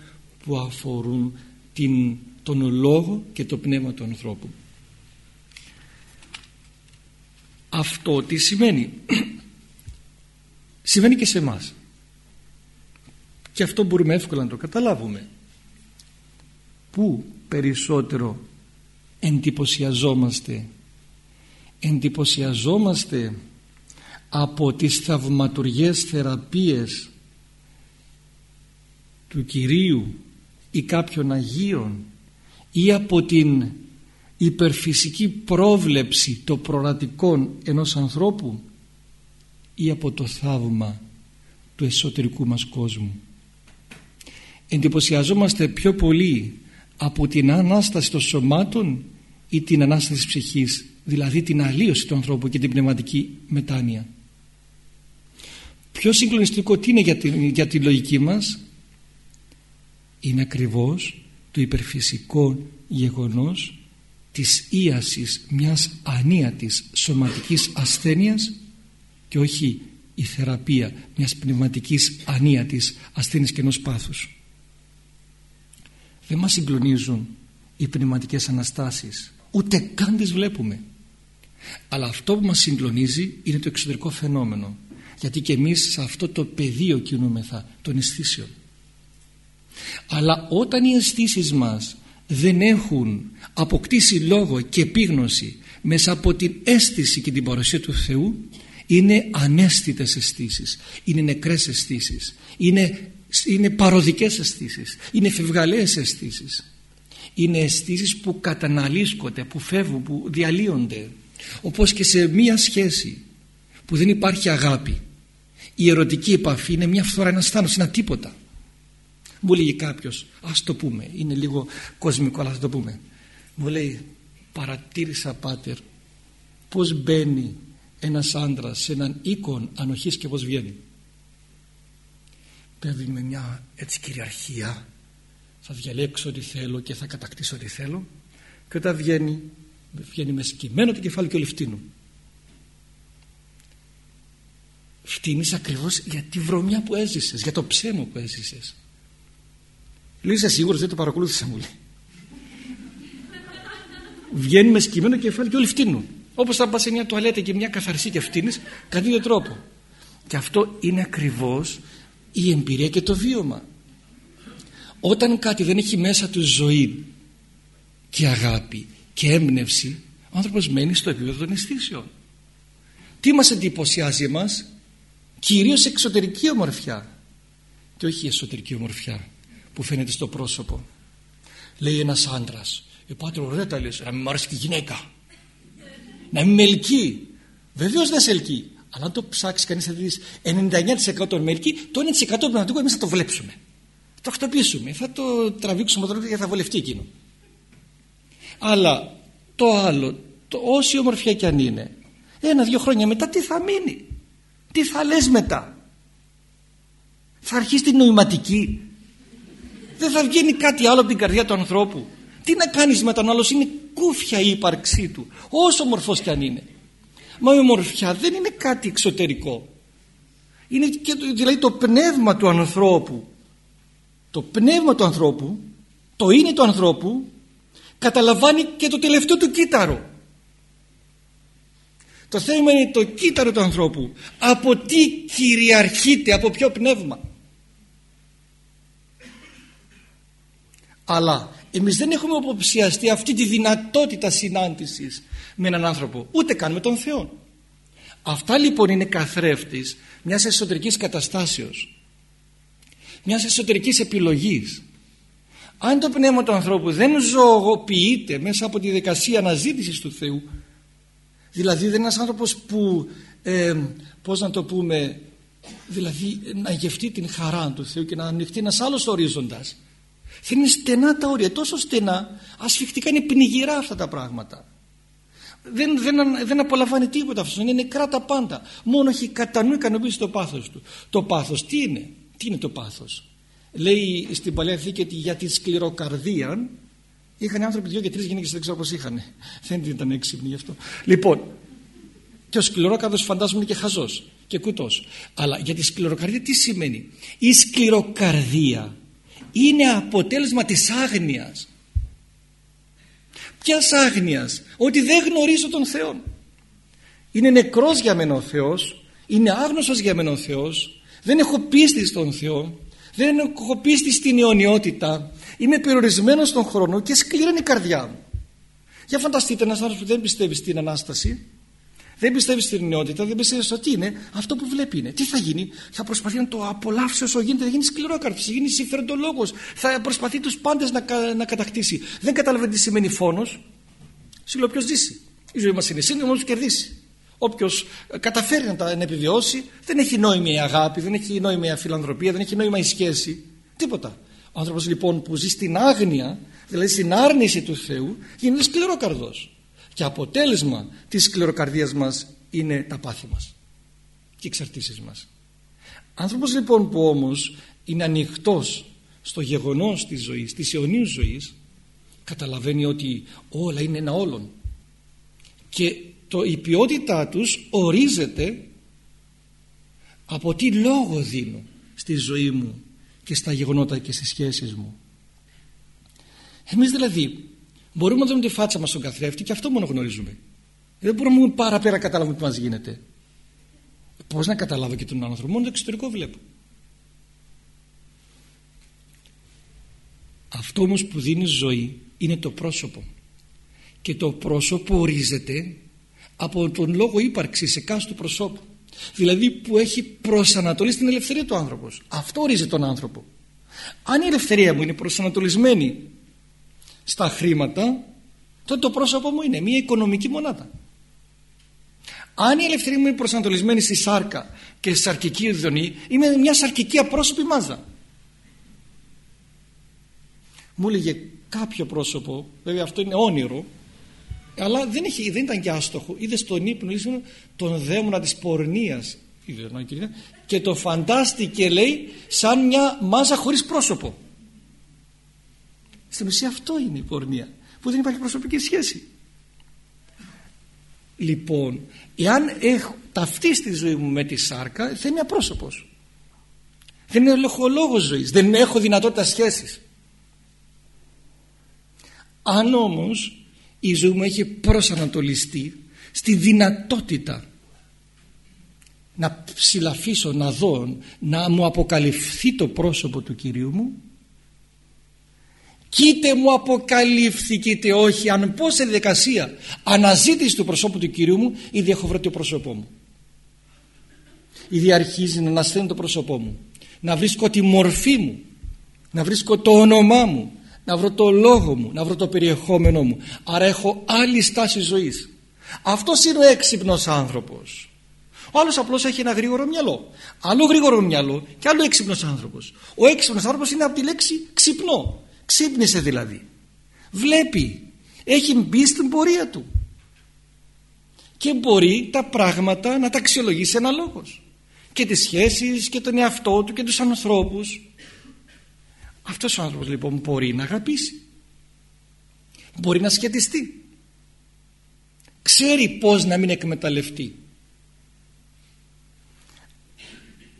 που αφορούν την, τον λόγο και το πνεύμα του ανθρώπου. Αυτό τι σημαίνει σημαίνει και σε εμάς. και αυτό μπορούμε εύκολα να το καταλάβουμε που περισσότερο εντυπωσιαζόμαστε εντυπωσιαζόμαστε από τις θαυματουργές θεραπείες του Κυρίου ή κάποιων Αγίων ή από την υπερφυσική πρόβλεψη των προορατικών ενός ανθρώπου ή από το θαύμα του εσωτερικού μας κόσμου. Εντυπωσιαζόμαστε πιο πολύ από την Ανάσταση των σωμάτων ή την Ανάσταση της ψυχής, δηλαδή την αλλίωση του ανθρώπου και την πνευματική μετάνοια. Πιο συγκλονιστικό τι είναι για τη, για τη λογική μας; Είναι ακριβώς το υπερφυσικό γεγονός της ίασης μιας ανίατης σωματικής ασθένειας και όχι η θεραπεία μιας πνευματικής ανίατης ασθένειας και ενός πάθους. Δεν μας συγκλονίζουν οι πνευματικές αναστάσεις ούτε καν τις βλέπουμε. Αλλά αυτό που μας συγκλονίζει είναι το εξωτερικό φαινόμενο γιατί και εμείς σε αυτό το πεδίο κινούμεθα των αισθήσεων. Αλλά όταν οι αισθήσεις μας δεν έχουν αποκτήσει λόγο και επίγνωση μέσα από την αίσθηση και την παρουσία του Θεού είναι ανέστητες αισθήσεις, είναι νεκρές αισθήσεις, είναι, είναι παροδικές αισθήσεις, είναι φευγαλαίες αισθήσεις. Είναι αισθήσεις που καταναλύσκονται, που φεύγουν, που διαλύονται. Όπως και σε μία σχέση που δεν υπάρχει αγάπη. Η ερωτική επαφή είναι μια φθορά, ένα θάνος, ένα τίποτα. Μου λέγει κάποιος, ας το πούμε, είναι λίγο κοσμικό, αλλά θα το πούμε. Μου λέει, παρατήρησα πάτερ πώς μπαίνει ένας άντρας σε έναν οίκον ανοχής και πώς βγαίνει. Πέφτει με μια έτσι κυριαρχία, θα διαλέξω ό,τι θέλω και θα κατακτήσω ό,τι θέλω και όταν βγαίνει, βγαίνει με σκυμμένο το κεφάλι και ολυφτίνου. Φτύνεις ακριβώς για τη βρωμιά που έζησες, για το ψέμο που έζησες. Λέει είσαι σίγουρος δεν το παρακολούθησα μου λέει. Βγαίνει με σκυμμένο κεφάλι και όλοι φτύνουν. Όπως θα πας σε μια τουαλέτα και μια καθαρσή και φτύνεις, κατά ίδιο τρόπο. Και αυτό είναι ακριβώς η εμπειρία και το βίωμα. Όταν κάτι δεν έχει μέσα του ζωή και αγάπη και έμπνευση, ο άνθρωπος μένει στο επίπεδο των αισθήσεων. Τι μας εντυπωσιάζει εμάς, κυρίως εξωτερική ομορφιά και όχι εσωτερική ομορφιά που φαίνεται στο πρόσωπο. Λέει ένας άντρας, ε πάτε ωραία τα λες, να μην μ' αρέσει και η γυναίκα. Να μην με ελκύει. Βεβαίως δεν σε ελκύει. Αλλά αν το ψάξεις κανείς θα δεις 99% με ελκύει, το 1% του πνευματικού εμείς θα το βλέψουμε. Θα το χτυπήσουμε, θα το τραβήξουμε το και θα βολευτεί εκείνο. Αλλά το άλλο, το, όση ομορφιά κι αν είναι, ένα-δυο χρόνια μετά τι θα μείνει; Τι θα λες μετά; Θα αρχίσει την νοηματική; Δεν θα βγαίνει κάτι άλλο από την καρδιά του ανθρώπου; Τι να κάνεις με τον άλλος είναι κούφια η ύπαρξή του όσο μορφός κι αν είναι. Μα η μορφιά δεν είναι κάτι εξωτερικό. Είναι και το, δηλαδή το πνεύμα του ανθρώπου. Το πνεύμα του ανθρώπου το είναι του ανθρώπου καταλαμβάνει και το τελευταίο του κύτταρο. Το θέμα είναι το κύτταρο του ανθρώπου. Από τι κυριαρχείται από ποιο πνεύμα. Αλλά εμείς δεν έχουμε αποψιαστεί αυτή τη δυνατότητα συνάντησης με έναν άνθρωπο ούτε καν με τον Θεό. Αυτά λοιπόν είναι καθρέφτης μιας εσωτερικής καταστάσεως μιας εσωτερικής επιλογής. Αν το πνεύμα του ανθρώπου δεν ζωοποιείται μέσα από τη δικασία αναζήτησης του Θεού δηλαδή δεν είναι ένας άνθρωπος που ε, πώς να το πούμε δηλαδή να γευτεί την χαρά του Θεού και να ανοιχτεί ένας άλλος ορίζοντας θα είναι στενά τα όρια, τόσο στενά, ασφιχτικά είναι πνιγυρά αυτά τα πράγματα. Δεν, δεν, δεν απολαμβάνει τίποτα αυτός, είναι νεκρά τα πάντα. Μόνο έχει κατά νου ικανοποιήσει το πάθος του. Το πάθος τι είναι, τι είναι το πάθος; Λέει στην Παλαιά Θήκη ότι για τη σκληροκαρδία είχαν άνθρωποι δύο και τρεις γυναίκες, δεν ξέρω πώς είχαν. Δεν ήταν έξυπνοι γι' αυτό. Λοιπόν, και ο σκληρόκαρδο φαντάζομαι είναι και χαζός και κουτός. Αλλά για τη σκληροκαρδία τι σημαίνει; Η σκληροκαρδία είναι αποτέλεσμα της άγνοιας. Ποιας άγνοιας; Ότι δεν γνωρίζω τον Θεό είναι νεκρός για μένα ο Θεός είναι άγνωστος για μένα ο Θεός δεν έχω πίστη στον Θεό δεν έχω πίστη στην αιωνιότητα είμαι περιορισμένος στον χρόνο και σκληρή είναι η καρδιά μου. Για φανταστείτε ένας άνθρωπος που δεν πιστεύει στην Ανάσταση δεν πιστεύεις στην νεότητα, δεν πιστεύεις στο τι είναι, αυτό που βλέπει είναι. Τι θα γίνει, θα προσπαθεί να το απολαύσει όσο γίνεται, θα γίνει σκληρόκαρδο, θα γίνει συμφεροντολόγος, θα προσπαθεί τους πάντες να, να κατακτήσει. Δεν καταλαβαίνει τι σημαίνει φόνος. Σύλλο ποιος ζήσει. Η ζωή μας είναι σύντομη, όμως κερδίσει. Όποιος καταφέρει να τα επιβιώσει, δεν έχει νόημα η αγάπη, δεν έχει νόημα η φιλανθρωπία, δεν έχει νόημα η σχέση. Τίποτα. Ο άνθρωπος λοιπόν που ζει στην άγνοια, δηλαδή στην άρνηση του Θεού, γίνεται σκληρόκαρδος. Και αποτέλεσμα της σκληροκαρδίας μας είναι τα πάθη μας και οι εξαρτήσεις μας. Άνθρωπος λοιπόν που όμως είναι ανοιχτός στο γεγονός της ζωής, της αιωνίους ζωής, καταλαβαίνει ότι όλα είναι ένα όλον. Και το, η ποιότητά τους ορίζεται από τι λόγο δίνω στη ζωή μου και στα γεγονότα και στις σχέσεις μου. Εμείς δηλαδή Μπορούμε να δούμε τη φάτσα μας στον καθρέφτη και αυτό μόνο γνωρίζουμε. Δεν μπορούμε πάρα πέρα να καταλάβουμε τι μας γίνεται. Πώς να καταλάβω και τον άνθρωπο, μόνο το εξωτερικό βλέπω. Αυτό όμως που δίνει ζωή είναι το πρόσωπο. Και το πρόσωπο ορίζεται από τον λόγο ύπαρξης σε κάθε του προσώπου. Δηλαδή που έχει προσανατολίσει την ελευθερία του άνθρωπος. Αυτό ορίζει τον άνθρωπο. Αν η ελευθερία μου είναι προσανατολισμένη στα χρήματα τότε το πρόσωπό μου είναι μια οικονομική μονάδα. Αν η ελευθερία μου είναι προσανατολισμένη στη σάρκα και στη σαρκική ειδονή είμαι μια σαρκική απρόσωπη μάζα. Μου έλεγε κάποιο πρόσωπο βέβαια αυτό είναι όνειρο αλλά δεν, έχει, δεν ήταν και άστοχο. Είδες στον ύπνο τον δαίμονα της πορνείας. Και το φαντάστηκε λέει σαν μια μάζα χωρίς πρόσωπο στην ουσία αυτό είναι η πορνεία που δεν υπάρχει προσωπική σχέση. Λοιπόν, εάν έχω ταυτίσει τη ζωή μου με τη σάρκα θα είμαι απρόσωπος. Δεν έχω λόγο ζωής, δεν έχω δυνατότητα σχέσης. Αν όμως η ζωή μου έχει προσανατολιστεί στη δυνατότητα να ψηλαφίσω, να δω, να μου αποκαλυφθεί το πρόσωπο του Κυρίου μου Κοίτα μου αποκαλύφθηκε είτε όχι αν πω σε διαδικασία αναζήτηση του προσώπου του Κυρίου μου ήδη έχω βρει το πρόσωπό μου ήδη αρχίζει να ανασταίνει το πρόσωπό μου να βρίσκω τη μορφή μου να βρίσκω το όνομά μου να βρω το λόγο μου να βρω το περιεχόμενό μου. Άρα έχω άλλη στάση ζωής. Αυτός είναι ο έξυπνος άνθρωπος. Ο άλλος απλώς έχει ένα γρήγορο μυαλό. Άλλο γρήγορο μυαλό και άλλο έξυπνος άνθρωπος. Ο έξυπνος άνθρωπος είναι από τη λέξη ξυπνό Ξύπνησε δηλαδή. Βλέπει. Έχει μπει στην πορεία του. Και μπορεί τα πράγματα να τα αξιολογήσει αναλόγως. Και τις σχέσεις και τον εαυτό του και τους ανθρώπους. Αυτός ο άνθρωπος λοιπόν μπορεί να αγαπήσει. Μπορεί να σχετιστεί. Ξέρει πώς να μην εκμεταλλευτεί.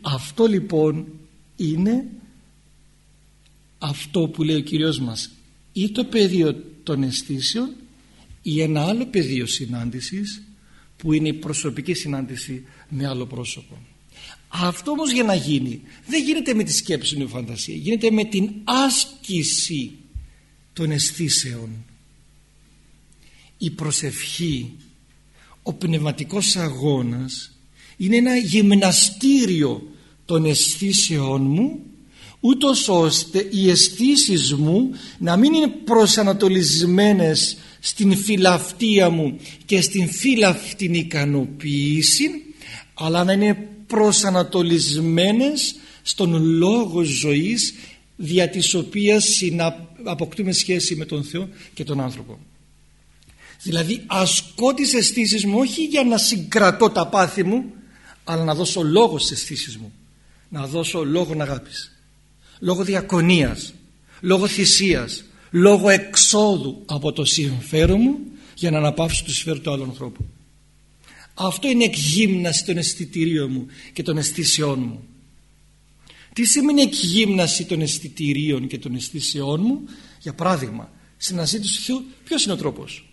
Αυτό λοιπόν είναι αυτό που λέει ο Κύριος μας ή το πεδίο των αισθήσεων ή ένα άλλο πεδίο συνάντησης που είναι η προσωπική συνάντηση με άλλο πρόσωπο. Αυτό όμως για να γίνει δεν γίνεται με τη σκέψη και φαντασία γίνεται με την άσκηση των αισθήσεων η προσευχή ο πνευματικός αγώνας είναι ένα γυμναστήριο των αισθήσεών μου ούτως ώστε οι αισθήσεις μου να μην είναι προσανατολισμένες στην φιλαυτία μου και στην φιλαυτήν ικανοποίηση αλλά να είναι προσανατολισμένες στον λόγο ζωής δια της οποίας αποκτούμε σχέση με τον Θεό και τον άνθρωπο. Δηλαδή ασκώ τις αισθήσεις μου όχι για να συγκρατώ τα πάθη μου αλλά να δώσω λόγο στις αισθήσεις μου να δώσω λόγο αγάπης λόγω διακονίας, λόγω θυσίας, λόγω εξόδου από το συμφέρον μου για να αναπαύσω το συμφέρον του άλλου ανθρώπου. Αυτό είναι εκγύμναση των αισθητηρίων μου και των αισθήσεών μου. Τι σημαίνει εκγύμναση των αισθητηρίων και των αισθήσεών μου, για παράδειγμα, στην αναζήτηση του Θεού, ποιος είναι ο τρόπος;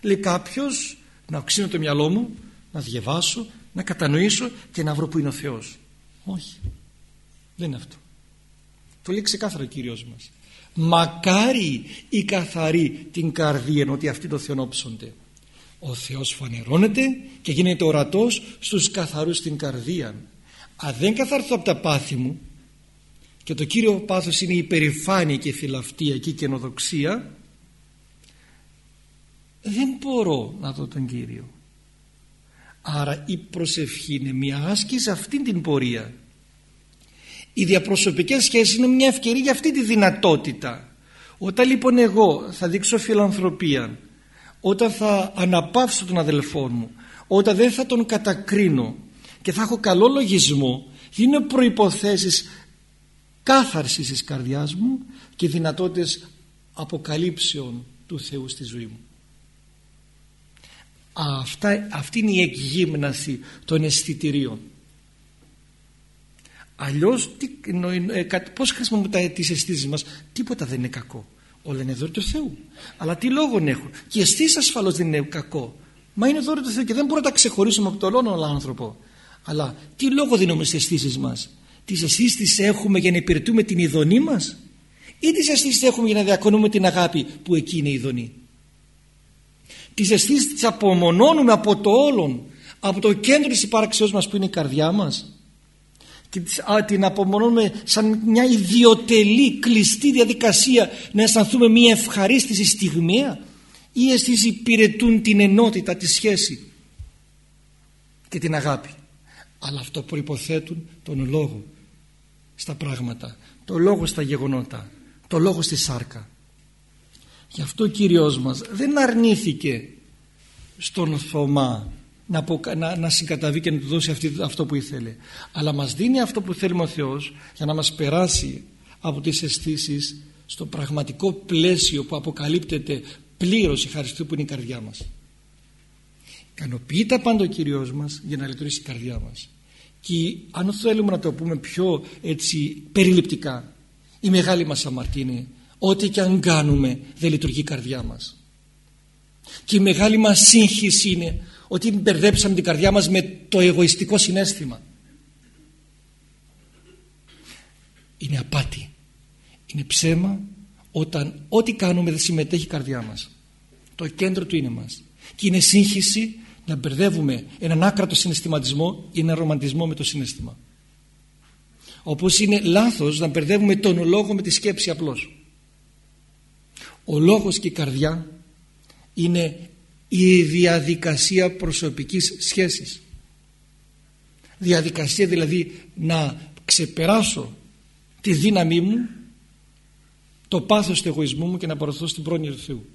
Λέει κάποιος να ξύνω το μυαλό μου, να διαβάσω, να κατανοήσω και να βρω που είναι ο Θεός. Όχι. Δεν είναι αυτό. Το λέει ξεκάθαρα ο Κύριος μας. Μακάρι οι καθαροί την καρδία ότι αυτοί το θεονόψονται. Ο Θεός φανερώνεται και γίνεται ορατός στους καθαρούς την καρδία. Αν δεν καθαρθώ από τα πάθη μου και το κύριο πάθος είναι η υπερηφάνεια και η φιλαυτία και η καινοδοξία δεν μπορώ να δω τον Κύριο. Άρα η προσευχή είναι μια άσκηση σε αυτήν την πορεία. Οι διαπροσωπικές σχέσεις είναι μια ευκαιρία για αυτή τη δυνατότητα. Όταν λοιπόν εγώ θα δείξω φιλανθρωπία, όταν θα αναπαύσω τον αδελφό μου, όταν δεν θα τον κατακρίνω και θα έχω καλό λογισμό, είναι προϋποθέσεις κάθαρσης της καρδιάς μου και δυνατότητες αποκαλύψεων του Θεού στη ζωή μου. Αυτά, αυτή είναι η εκγύμναση των αισθητηρίων. Αλλιώς τι, ε, πώς χρησιμοποιούμε τις αισθήσεις μας; Τίποτα δεν είναι κακό. Όλα είναι δώρο του Θεού. Αλλά τι λόγο έχουν; Και οι αισθήσεις ασφαλώς δεν είναι κακό. Μα είναι δώρο του Θεού και δεν μπορούμε να τα ξεχωρίσουμε από τον όλο άνθρωπο. Αλλά τι λόγο δίνουμε στις αισθήσεις μας; Τις αισθήσεις τις έχουμε για να υπηρετούμε την ειδονή μας; Ή τις αισθήσεις έχουμε για να διακονούμε την αγάπη που εκεί είναι η ειδονή; Τις αισθήσεις τις απομονώνουμε από το όλον από το κέντρο της υπάρξεώς μας που είναι η καρδιά μας; Και την απομονώνουμε σαν μια ιδιωτελή κλειστή διαδικασία να αισθανθούμε μια ευχαρίστηση στιγμία ή αισθήσεις υπηρετούν την ενότητα τη σχέση και την αγάπη. Αλλά αυτό προϋποθέτουν τον λόγο στα πράγματα το λόγο στα γεγονότα το λόγο στη σάρκα. Γι' αυτό ο Κύριος μας δεν αρνήθηκε στον Θωμά να, να, να συγκαταβεί και να του δώσει αυτή, αυτό που ήθελε. Αλλά μας δίνει αυτό που θέλουμε ο Θεός για να μας περάσει από τις αισθήσεις στο πραγματικό πλαίσιο που αποκαλύπτεται πλήρως η χαριστή που είναι η καρδιά μας. Ικανοποιείται πάντα ο Κύριος μας για να λειτουργήσει η καρδιά μας. Και αν θέλουμε να το πούμε πιο έτσι περιληπτικά η μεγάλη μας αμαρτία είναι ό,τι και αν κάνουμε δεν λειτουργεί η καρδιά μας και η μεγάλη μας σύγχυση είναι ότι μπερδέψαμε την καρδιά μας με το εγωιστικό συνέστημα. Είναι απάτη. Είναι ψέμα όταν ό,τι κάνουμε δεν συμμετέχει η καρδιά μας. Το κέντρο του είναι μας. Και είναι σύγχυση να μπερδεύουμε έναν άκρατο συναισθηματισμό ή έναν ρομαντισμό με το συνέστημα. Όπως είναι λάθος να μπερδεύουμε τον λόγο με τη σκέψη απλώς. Ο λόγος και η καρδιά είναι η διαδικασία προσωπικής σχέσης διαδικασία δηλαδή να ξεπεράσω τη δύναμή μου το πάθος του εγωισμού μου και να παρωθώ στην πρόνοια του Θεού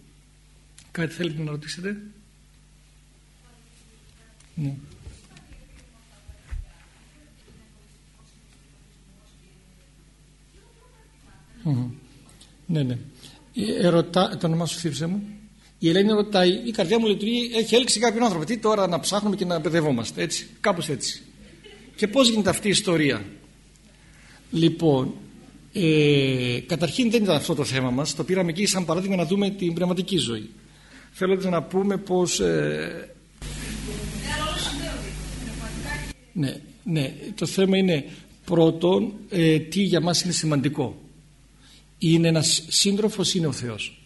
κάτι θέλετε να ρωτήσετε; Ναι. Ναι, ναι. Ε, ερωτά, το όνομά σου θύψε μου. Η Ελένη ρωτάει, η καρδιά μου λειτουργεί, έχει έλξει κάποιον άνθρωπο. Τι τώρα να ψάχνουμε και να παιδευόμαστε, έτσι, κάπως έτσι. Και πώς γίνεται αυτή η ιστορία; Λοιπόν, ε, καταρχήν δεν ήταν αυτό το θέμα μας, το πήραμε εκεί σαν παράδειγμα να δούμε την πνευματική ζωή. Θέλω να πούμε πως... Ε, ναι, ναι, το θέμα είναι πρώτον ε, τι για μας είναι σημαντικό. Είναι ένας σύντροφος, είναι ο Θεός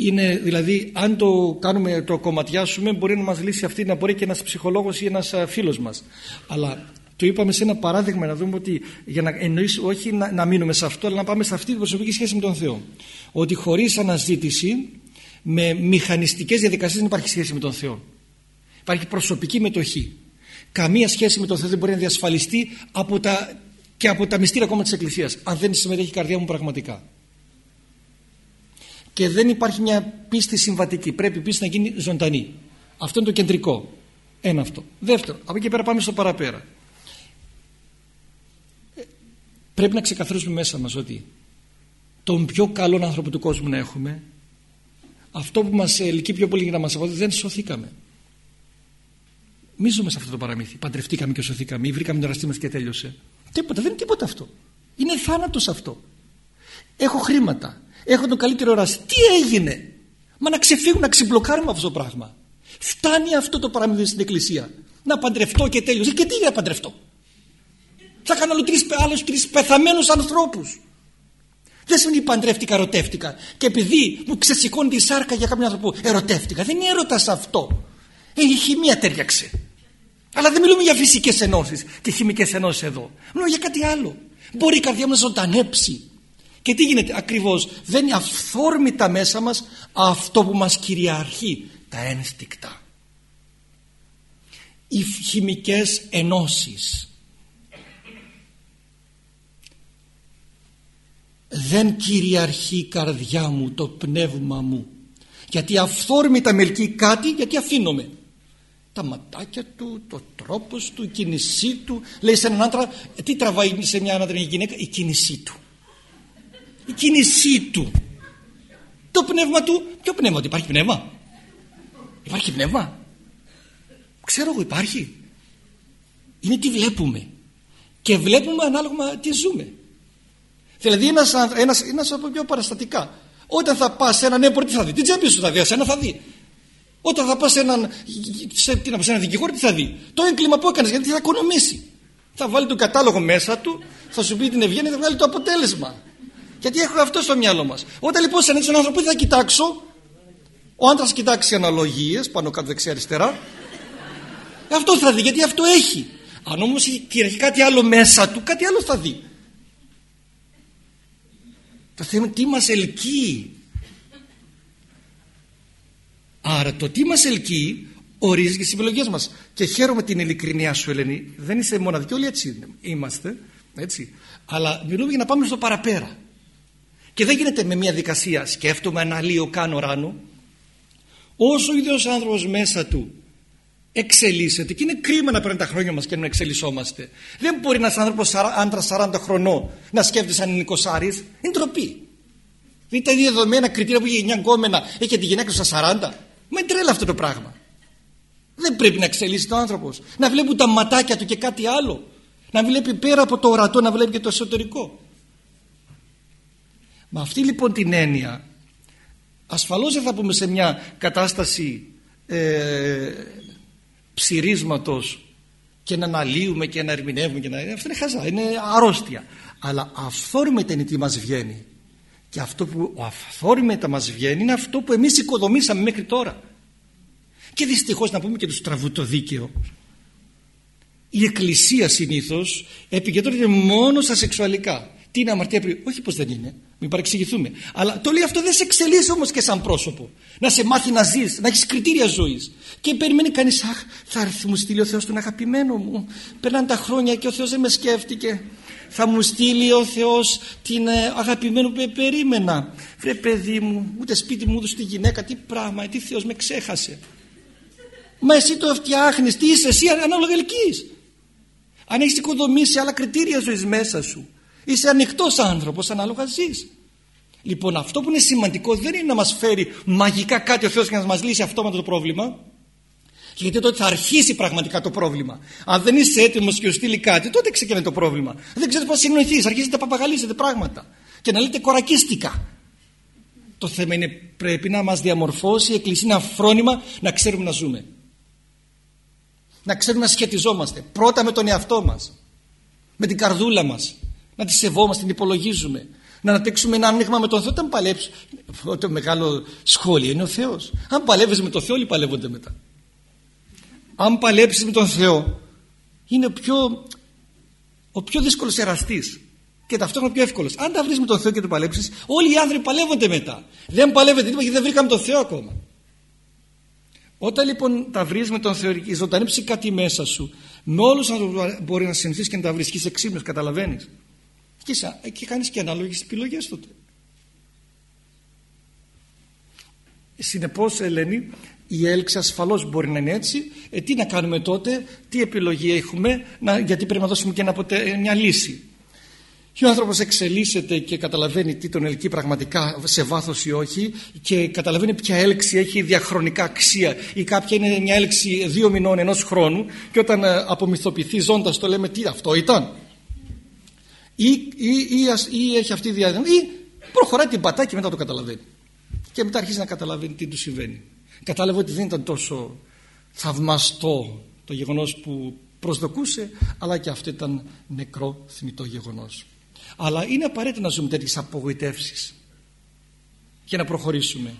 είναι δηλαδή αν το κάνουμε το κομματιάσουμε μπορεί να μας λύσει αυτή να μπορεί και ένας ψυχολόγος ή ένας φίλος μας. Αλλά το είπαμε σε ένα παράδειγμα να δούμε ότι για να εννοήσει όχι να, να μείνουμε σε αυτό αλλά να πάμε σε αυτή την προσωπική σχέση με τον Θεό. Ότι χωρίς αναζήτηση με μηχανιστικές διαδικασίες δεν υπάρχει σχέση με τον Θεό. Υπάρχει προσωπική μετοχή. Καμία σχέση με τον Θεό δεν μπορεί να διασφαλιστεί από τα, και από τα μυστήρια ακόμα της Εκκλησίας αν δεν συμμετέχει η καρδιά μου πραγματικά και δεν υπάρχει μια πίστη συμβατική. Πρέπει η πίστη να γίνει ζωντανή. Αυτό είναι το κεντρικό. Ένα αυτό. Δεύτερο, από εκεί πέρα πάμε στο παραπέρα. Ε, πρέπει να ξεκαθαρίσουμε μέσα μας ότι τον πιο καλό άνθρωπο του κόσμου να έχουμε αυτό που μας ελκύει πιο πολύ για να μας αποδείξει δεν σωθήκαμε. Μη ζούμε σε αυτό το παραμύθι. Παντρευτήκαμε και σωθήκαμε ή βρήκαμε τον εραστή μας και τέλειωσε. Τίποτα, δεν είναι τίποτα αυτό. Είναι θάνατος αυτό. Έχω χρήματα. Έχω τον καλύτερο εραστή. Τι έγινε; Μα να ξεφύγουμε, να ξεμπλοκάρουμε αυτό το πράγμα. Φτάνει αυτό το παραμύθι στην εκκλησία. Να παντρευτώ και τέλειωσε. Και τι να παντρευτώ; Θα κάνω άλλο τρεις, άλλους τρεις πεθαμένους ανθρώπους. Δεν σημαίνει παντρεύτηκα, ερωτεύτηκα. Και επειδή μου ξεσηκώνει τη σάρκα για κάποιον άνθρωπο, ερωτεύτηκα. Δεν είναι έρωτας αυτό. Ε, η χημεία τέριαξε. Αλλά δεν μιλούμε για φυσικές ενώσεις και χημικές ενώσεις εδώ. Μιλούμε για κάτι άλλο. Μπορεί η καρδιά μας να ζωντανέψει. Και τι γίνεται ακριβώς; Δεν είναι αυθόρμητα μέσα μας αυτό που μας κυριαρχεί. Τα ένστικτα. Οι χημικές ενώσεις. Δεν κυριαρχεί η καρδιά μου, το πνεύμα μου. Γιατί αυθόρμητα μελκεί κάτι γιατί αφήνομαι τα ματάκια του, το τρόπος του, η κίνησή του. Λέει σε έναν άντρα, «Ε, τι τραβάει σε μια άντρα γυναίκα, η κίνησή του. Η κίνησή του. Το πνεύμα του, ποιο πνεύμα, ότι υπάρχει πνεύμα; Υπάρχει πνεύμα; Ξέρω εγώ υπάρχει. Είναι τι βλέπουμε. Και βλέπουμε ανάλογα τι ζούμε. Δηλαδή ένας, ένας, ένας από πιο παραστατικά. Όταν θα πας σε έναν έμπορο τι θα δει; Τι τσέπη σου θα δει, εσένα θα δει. Όταν θα πας σε έναν, σε, τι να σε έναν δικηγόρο, τι θα δει; Το έγκλημα που έκανες, γιατί θα οικονομήσει. Θα βάλει τον κατάλογο μέσα του, θα σου πει την ευγένεια, θα βγάλει το αποτέλεσμα. Γιατί έχω αυτό στο μυαλό μας. Όταν λοιπόν σε έναν άνθρωπο, θα κοιτάξω. Ο άντρας κοιτάξει αναλογίες πάνω κάτω δεξιά-αριστερά. Αυτό θα δει, γιατί αυτό έχει. Αν όμως έχει κάτι άλλο μέσα του, κάτι άλλο θα δει. Το θέμα τι μας ελκύει Άρα το τι μας ελκύει ορίζει και τις επιλογές μας. Και χαίρομαι την ειλικρινιά σου Ελένη. Δεν είσαι μοναδική, όλοι έτσι είμαστε. Έτσι. Αλλά μιλούμε για να πάμε στο παραπέρα. Και δεν γίνεται με μια δικασία σκέφτομαι, αναλύω, κάνω ράνο. Όσο ο ίδιος άνθρωπος μέσα του εξελίσσεται και είναι κρίμα να παίρνει τα χρόνια μας και να εξελισσόμαστε. Δεν μπορεί ένας άνθρωπος άντρας 40 χρονών να σκέφτεται σαν είναι Είναι τροπή. Δείτε τα δεδομένα κριτήρια που έχει 9 γκόμενα έχει τη γυναίκα στα 40. Μα είναι τρέλα αυτό το πράγμα. Δεν πρέπει να εξελίσσει το άνθρωπος. Να βλέπουν τα ματάκια του και κάτι άλλο. Να βλέπει πέρα από το ορατό, να βλέπει και το εσωτερικό. Με αυτή λοιπόν την έννοια, ασφαλώς δεν θα πούμε σε μια κατάσταση ε, ψυρίσματος και να αναλύουμε και να ερμηνεύουμε και να... Αυτό είναι χαζά, είναι αρρώστια. Αλλά αυθόρμητα είναι τι μας βγαίνει. Και αυτό που αυθόρμητα μας βγαίνει είναι αυτό που εμείς οικοδομήσαμε μέχρι τώρα. Και δυστυχώς να πούμε και του στραβού το δίκαιο. Η εκκλησία συνήθως επικεντρώνεται μόνο στα σεξουαλικά. Τι είναι αμαρτία πριν; Όχι πως δεν είναι. Μην παρεξηγηθούμε. Αλλά το λέει αυτό δεν σε εξελίσσει όμως και σαν πρόσωπο. Να σε μάθει να ζεις, να έχεις κριτήρια ζωής. Και περιμένει κανείς, αχ, θα έρθει μου στείλει ο Θεός τον αγαπημένο μου. Περνάνε τα χρόνια και ο Θεός δεν με σκέφτηκε θα μου στείλει ο Θεός την ε, αγαπημένη που περίμενα. Βρε παιδί μου, ούτε σπίτι μου, ούτε στη γυναίκα, τι πράγμα, τι Θεός με ξέχασε. Μα εσύ το φτιάχνεις, τι είσαι εσύ ανάλογα ελκύεις. Αν έχεις οικοδομήσει άλλα κριτήρια ζωής μέσα σου, είσαι ανοιχτός άνθρωπος, ανάλογα ζεις. Λοιπόν αυτό που είναι σημαντικό δεν είναι να μας φέρει μαγικά κάτι ο Θεός και να μας λύσει αυτό το πρόβλημα γιατί τότε θα αρχίσει πραγματικά το πρόβλημα. Αν δεν είσαι έτοιμος και σου στείλει κάτι, τότε ξεκινάει το πρόβλημα. Δεν ξέρεις πώς συνοηθείς, αρχίζετε να παπαγαλίσετε πράγματα και να λέτε κορακίστικα. Το θέμα είναι πρέπει να μας διαμορφώσει η Εκκλησία ένα φρόνημα να ξέρουμε να ζούμε. Να ξέρουμε να σχετιζόμαστε. Πρώτα με τον εαυτό μας. Με την καρδούλα μας. Να τη σεβόμαστε, την υπολογίζουμε. Να ανατέξουμε ένα άνοιγμα με τον Θεό. Όταν παλέψει. Το μεγάλο σχόλιο είναι ο Θεός. Αν παλεύεις με τον Θεό, όλοι παλεύονται μετά αν παλέψεις με τον Θεό είναι ο πιο, ο πιο δύσκολος εραστής και ταυτόχρονα πιο εύκολος. Αν τα βρεις με τον Θεό και το παλέψεις όλοι οι άνθρωποι παλεύονται μετά. Δεν παλεύετε τίποτα γιατί δεν βρήκαμε τον Θεό ακόμα. Όταν λοιπόν τα βρεις με τον Θεό και ζωντανέψει κάτι μέσα σου με όλους τους ανθρώπους μπορεί να συνηθίσεις και να τα βρεις και είσαι ξύπνος, καταλαβαίνεις. Και, και κάνεις και ανάλογες επιλογές τότε. Συνεπώς Ελένη η έλξη ασφαλώς μπορεί να είναι έτσι. Ε, τι να κάνουμε τότε τι επιλογή έχουμε να, γιατί πρέπει να δώσουμε και ένα, μια λύση. Και ο άνθρωπος εξελίσσεται και καταλαβαίνει τι τον ελκύει πραγματικά σε βάθος ή όχι και καταλαβαίνει ποια έλξη έχει διαχρονικά αξία. Ή κάποια είναι μια έλξη δύο μηνών ενός χρόνου και όταν ε, απομυθοποιηθεί ζώντας το λέμε τι αυτό ήταν ή, ή, ή, ή έχει αυτή η διαδρομή ή προχωράει την πατά και μετά το καταλαβαίνει. Και μετά αρχίζει να καταλαβαίνει τι του συμβαίνει. Κατάλαβε ότι δεν ήταν τόσο θαυμαστό το γεγονός που προσδοκούσε αλλά και αυτό ήταν νεκρό θνητό γεγονός. Αλλά είναι απαραίτητο να ζούμε τέτοιες απογοητεύσεις και να προχωρήσουμε.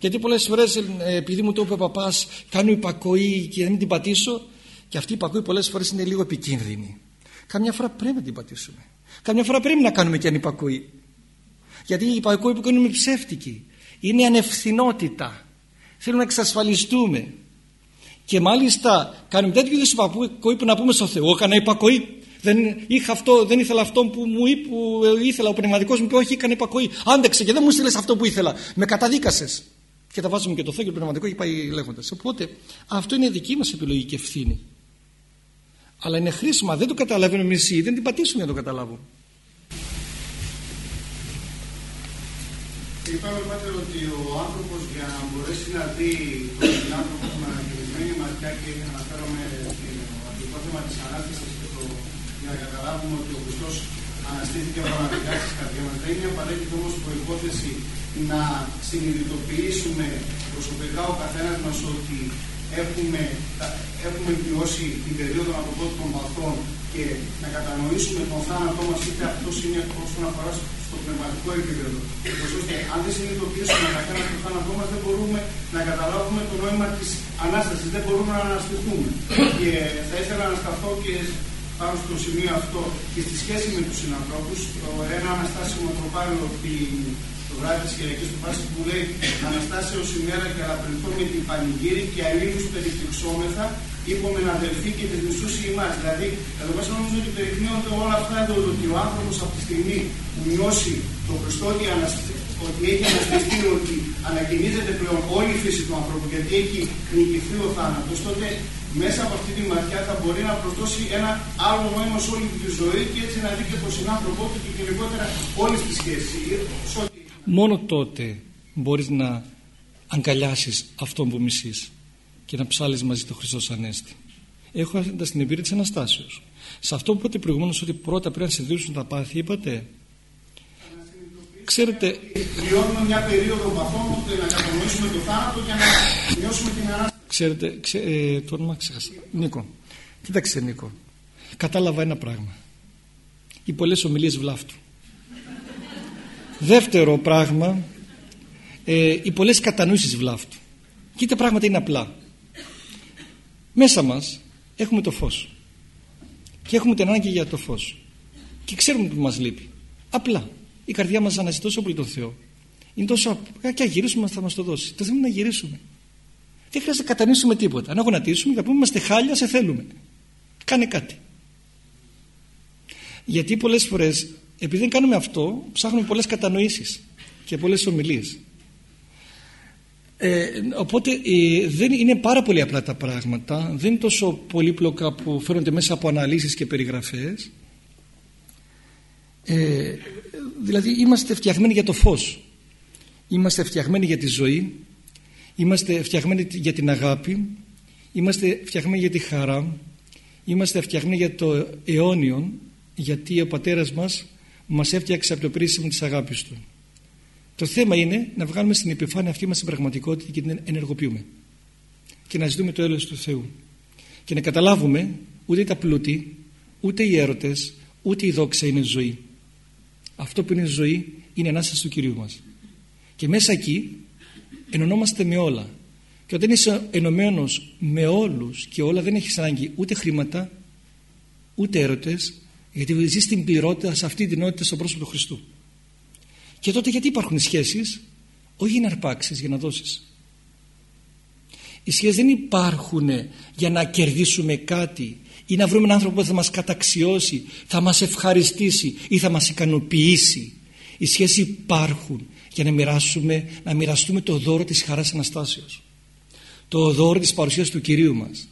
Γιατί πολλές φορές ε, επειδή μου το είπε ο παπάς κάνω υπακοή και να μην την πατήσω και αυτή η υπακοή πολλές φορές είναι λίγο επικίνδυνη. Καμιά φορά πρέπει να την πατήσουμε καμιά φορά πρέπει να κάνουμε και ανυπακοή γιατί η υπακοή που κάνουμε ψεύτικη είναι ανευθυνότητα θέλουμε να εξασφαλιστούμε και μάλιστα κάνουμε τέτοιο είδους υπακοή που να πούμε στο Θεό έκανα υπακοή δεν, είχα αυτό, δεν ήθελα αυτό που μου είπε, που ήθελα ο πνευματικός μου και όχι έκανε υπακοή. Άντεξε και δεν μου στείλες αυτό που ήθελα. Με καταδίκασες. Και τα βάζουμε και το Θεό και το πνευματικό και πάει λέγοντας. Οπότε αυτό είναι δική μας επιλογή και ευθύνη. Αλλά είναι χρήσιμο. Δεν το καταλαβαίνουμε εμείς δεν την πατήσουμε για να το καταλάβουμε. Είπαμε πάτε ότι ο άνθρωπος για να μπορέσει να δει τον άνθρωπο με αναγεννημένη ματιά και αναφέρομαι το υπόθεμα της Ανάστασης και το, για να καταλάβουμε ότι ο Χριστός αναστήθηκε πραγματικά στις καρδιές μας. Δεν είναι απαραίτητο όμως προϋπόθεση να συνειδητοποιήσουμε προσωπικά ο καθένας μας ότι έχουμε, έχουμε βιώσει την περίοδο από τότε των βαθών και να κατανοήσουμε τον θάνατό μας είτε αυτός είναι όσον αφορά στο πνευματικό επίπεδο. ώστε αν δεν συνειδητοποιήσουμε να κάνουμε το θάνατό μας, δεν μπορούμε να καταλάβουμε το νόημα της ανάστασης. Δεν μπορούμε να αναστηθούμε. και θα ήθελα να σταθώ και πάνω στο σημείο αυτό και στη σχέση με τους συνανθρώπους. Το ένα αναστάσιμο τροπάριο το βράδυ της Κυριακής του Πάσχη που λέει Αναστάσεως ημέρα και αναπληκτώ με την πανηγύρη και αλλήλους περιφυξόμεθα είπομεν αδελφοί και τη μισούση ημάς. Δηλαδή, εδώ μέσα νομίζω ότι περιγνύονται όλα αυτά εδώ, ότι ο άνθρωπος από τη στιγμή που νιώσει το Χριστό ότι, ότι έχει αναστηθεί, ότι ανακοινίζεται πλέον όλη η φύση του ανθρώπου, γιατί έχει νικηθεί ο θάνατος, τότε μέσα από αυτή τη ματιά θα μπορεί να προσδώσει ένα άλλο νόημα σε όλη τη ζωή και έτσι να δει και τον συνάνθρωπό του και γενικότερα όλη τη σχέση. Μόνο τότε μπορείς να αγκαλιάσεις αυτόν που μισείς και να ψάλεις μαζί το Χριστός Ανέστη. Έχω στην εμπειρία της Αναστάσεως. Σε αυτό που είπατε προηγουμένως ότι πρώτα πρέπει να συνδύσουν τα πάθη, είπατε; Ξέρετε... Βιώνουμε μια περίοδο βαθών να κατανοήσουμε το θάνατο για να νιώσουμε την Ανάσταση. Ξέρετε, ξέ, ε, το όνομα ξέχασα. Νίκο. Κοίταξε Νίκο. Κατάλαβα ένα πράγμα. Οι πολλές ομιλίες βλάφτου. Δεύτερο πράγμα, ε, οι πολλές κατανοήσεις βλάφτου. Κοίτα πράγματα είναι απλά μέσα μας έχουμε το φως. Και έχουμε την ανάγκη για το φως. Και ξέρουμε που μας λείπει. Απλά η καρδιά μας αναζητεί τόσο πολύ τον Θεό. Είναι τόσο απλά και αγυρίσουμε θα μας το δώσει. Το θέμα είναι να γυρίσουμε. Δεν χρειάζεται να κατανοήσουμε τίποτα. Να γονατίσουμε για να πούμε είμαστε χάλια σε θέλουμε. Κάνε κάτι. Γιατί πολλές φορές επειδή δεν κάνουμε αυτό ψάχνουμε πολλές κατανοήσεις και πολλές ομιλίες ε, οπότε ε, δεν είναι πάρα πολύ απλά τα πράγματα. Δεν είναι τόσο πολύπλοκα που φέρονται μέσα από αναλύσεις και περιγραφές. Ε, δηλαδή είμαστε φτιαγμένοι για το φως. Είμαστε φτιαγμένοι για τη ζωή. Είμαστε φτιαγμένοι για την αγάπη. Είμαστε φτιαγμένοι για τη χαρά. Είμαστε φτιαγμένοι για το αιώνιο γιατί ο πατέρας μας μας έφτιαξε από το πρίσιμο της αγάπης του το θέμα είναι να βγάλουμε στην επιφάνεια αυτή μας την πραγματικότητα και την ενεργοποιούμε. Και να ζητούμε το έλεος του Θεού. Και να καταλάβουμε ούτε τα πλούτη, ούτε οι έρωτες, ούτε η δόξα είναι ζωή. Αυτό που είναι ζωή είναι ανάσταση του Κυρίου μας. Και μέσα εκεί ενωνόμαστε με όλα. Και όταν είσαι ενωμένος με όλους και όλα δεν έχεις ανάγκη ούτε χρήματα, ούτε έρωτες, γιατί ζεις την πληρότητα σε αυτή την ενότητα στο πρόσωπο του Χριστού. Και τότε γιατί υπάρχουν σχέσεις, όχι για να αρπάξεις, για να δώσεις. Οι σχέσεις δεν υπάρχουν για να κερδίσουμε κάτι ή να βρούμε έναν άνθρωπο που θα μας καταξιώσει, θα μας ευχαριστήσει ή θα μας ικανοποιήσει. Οι σχέσεις υπάρχουν για να, μοιράσουμε, να μοιραστούμε το δώρο της χαράς Αναστάσεως. Το δώρο της παρουσίας του Κυρίου μας.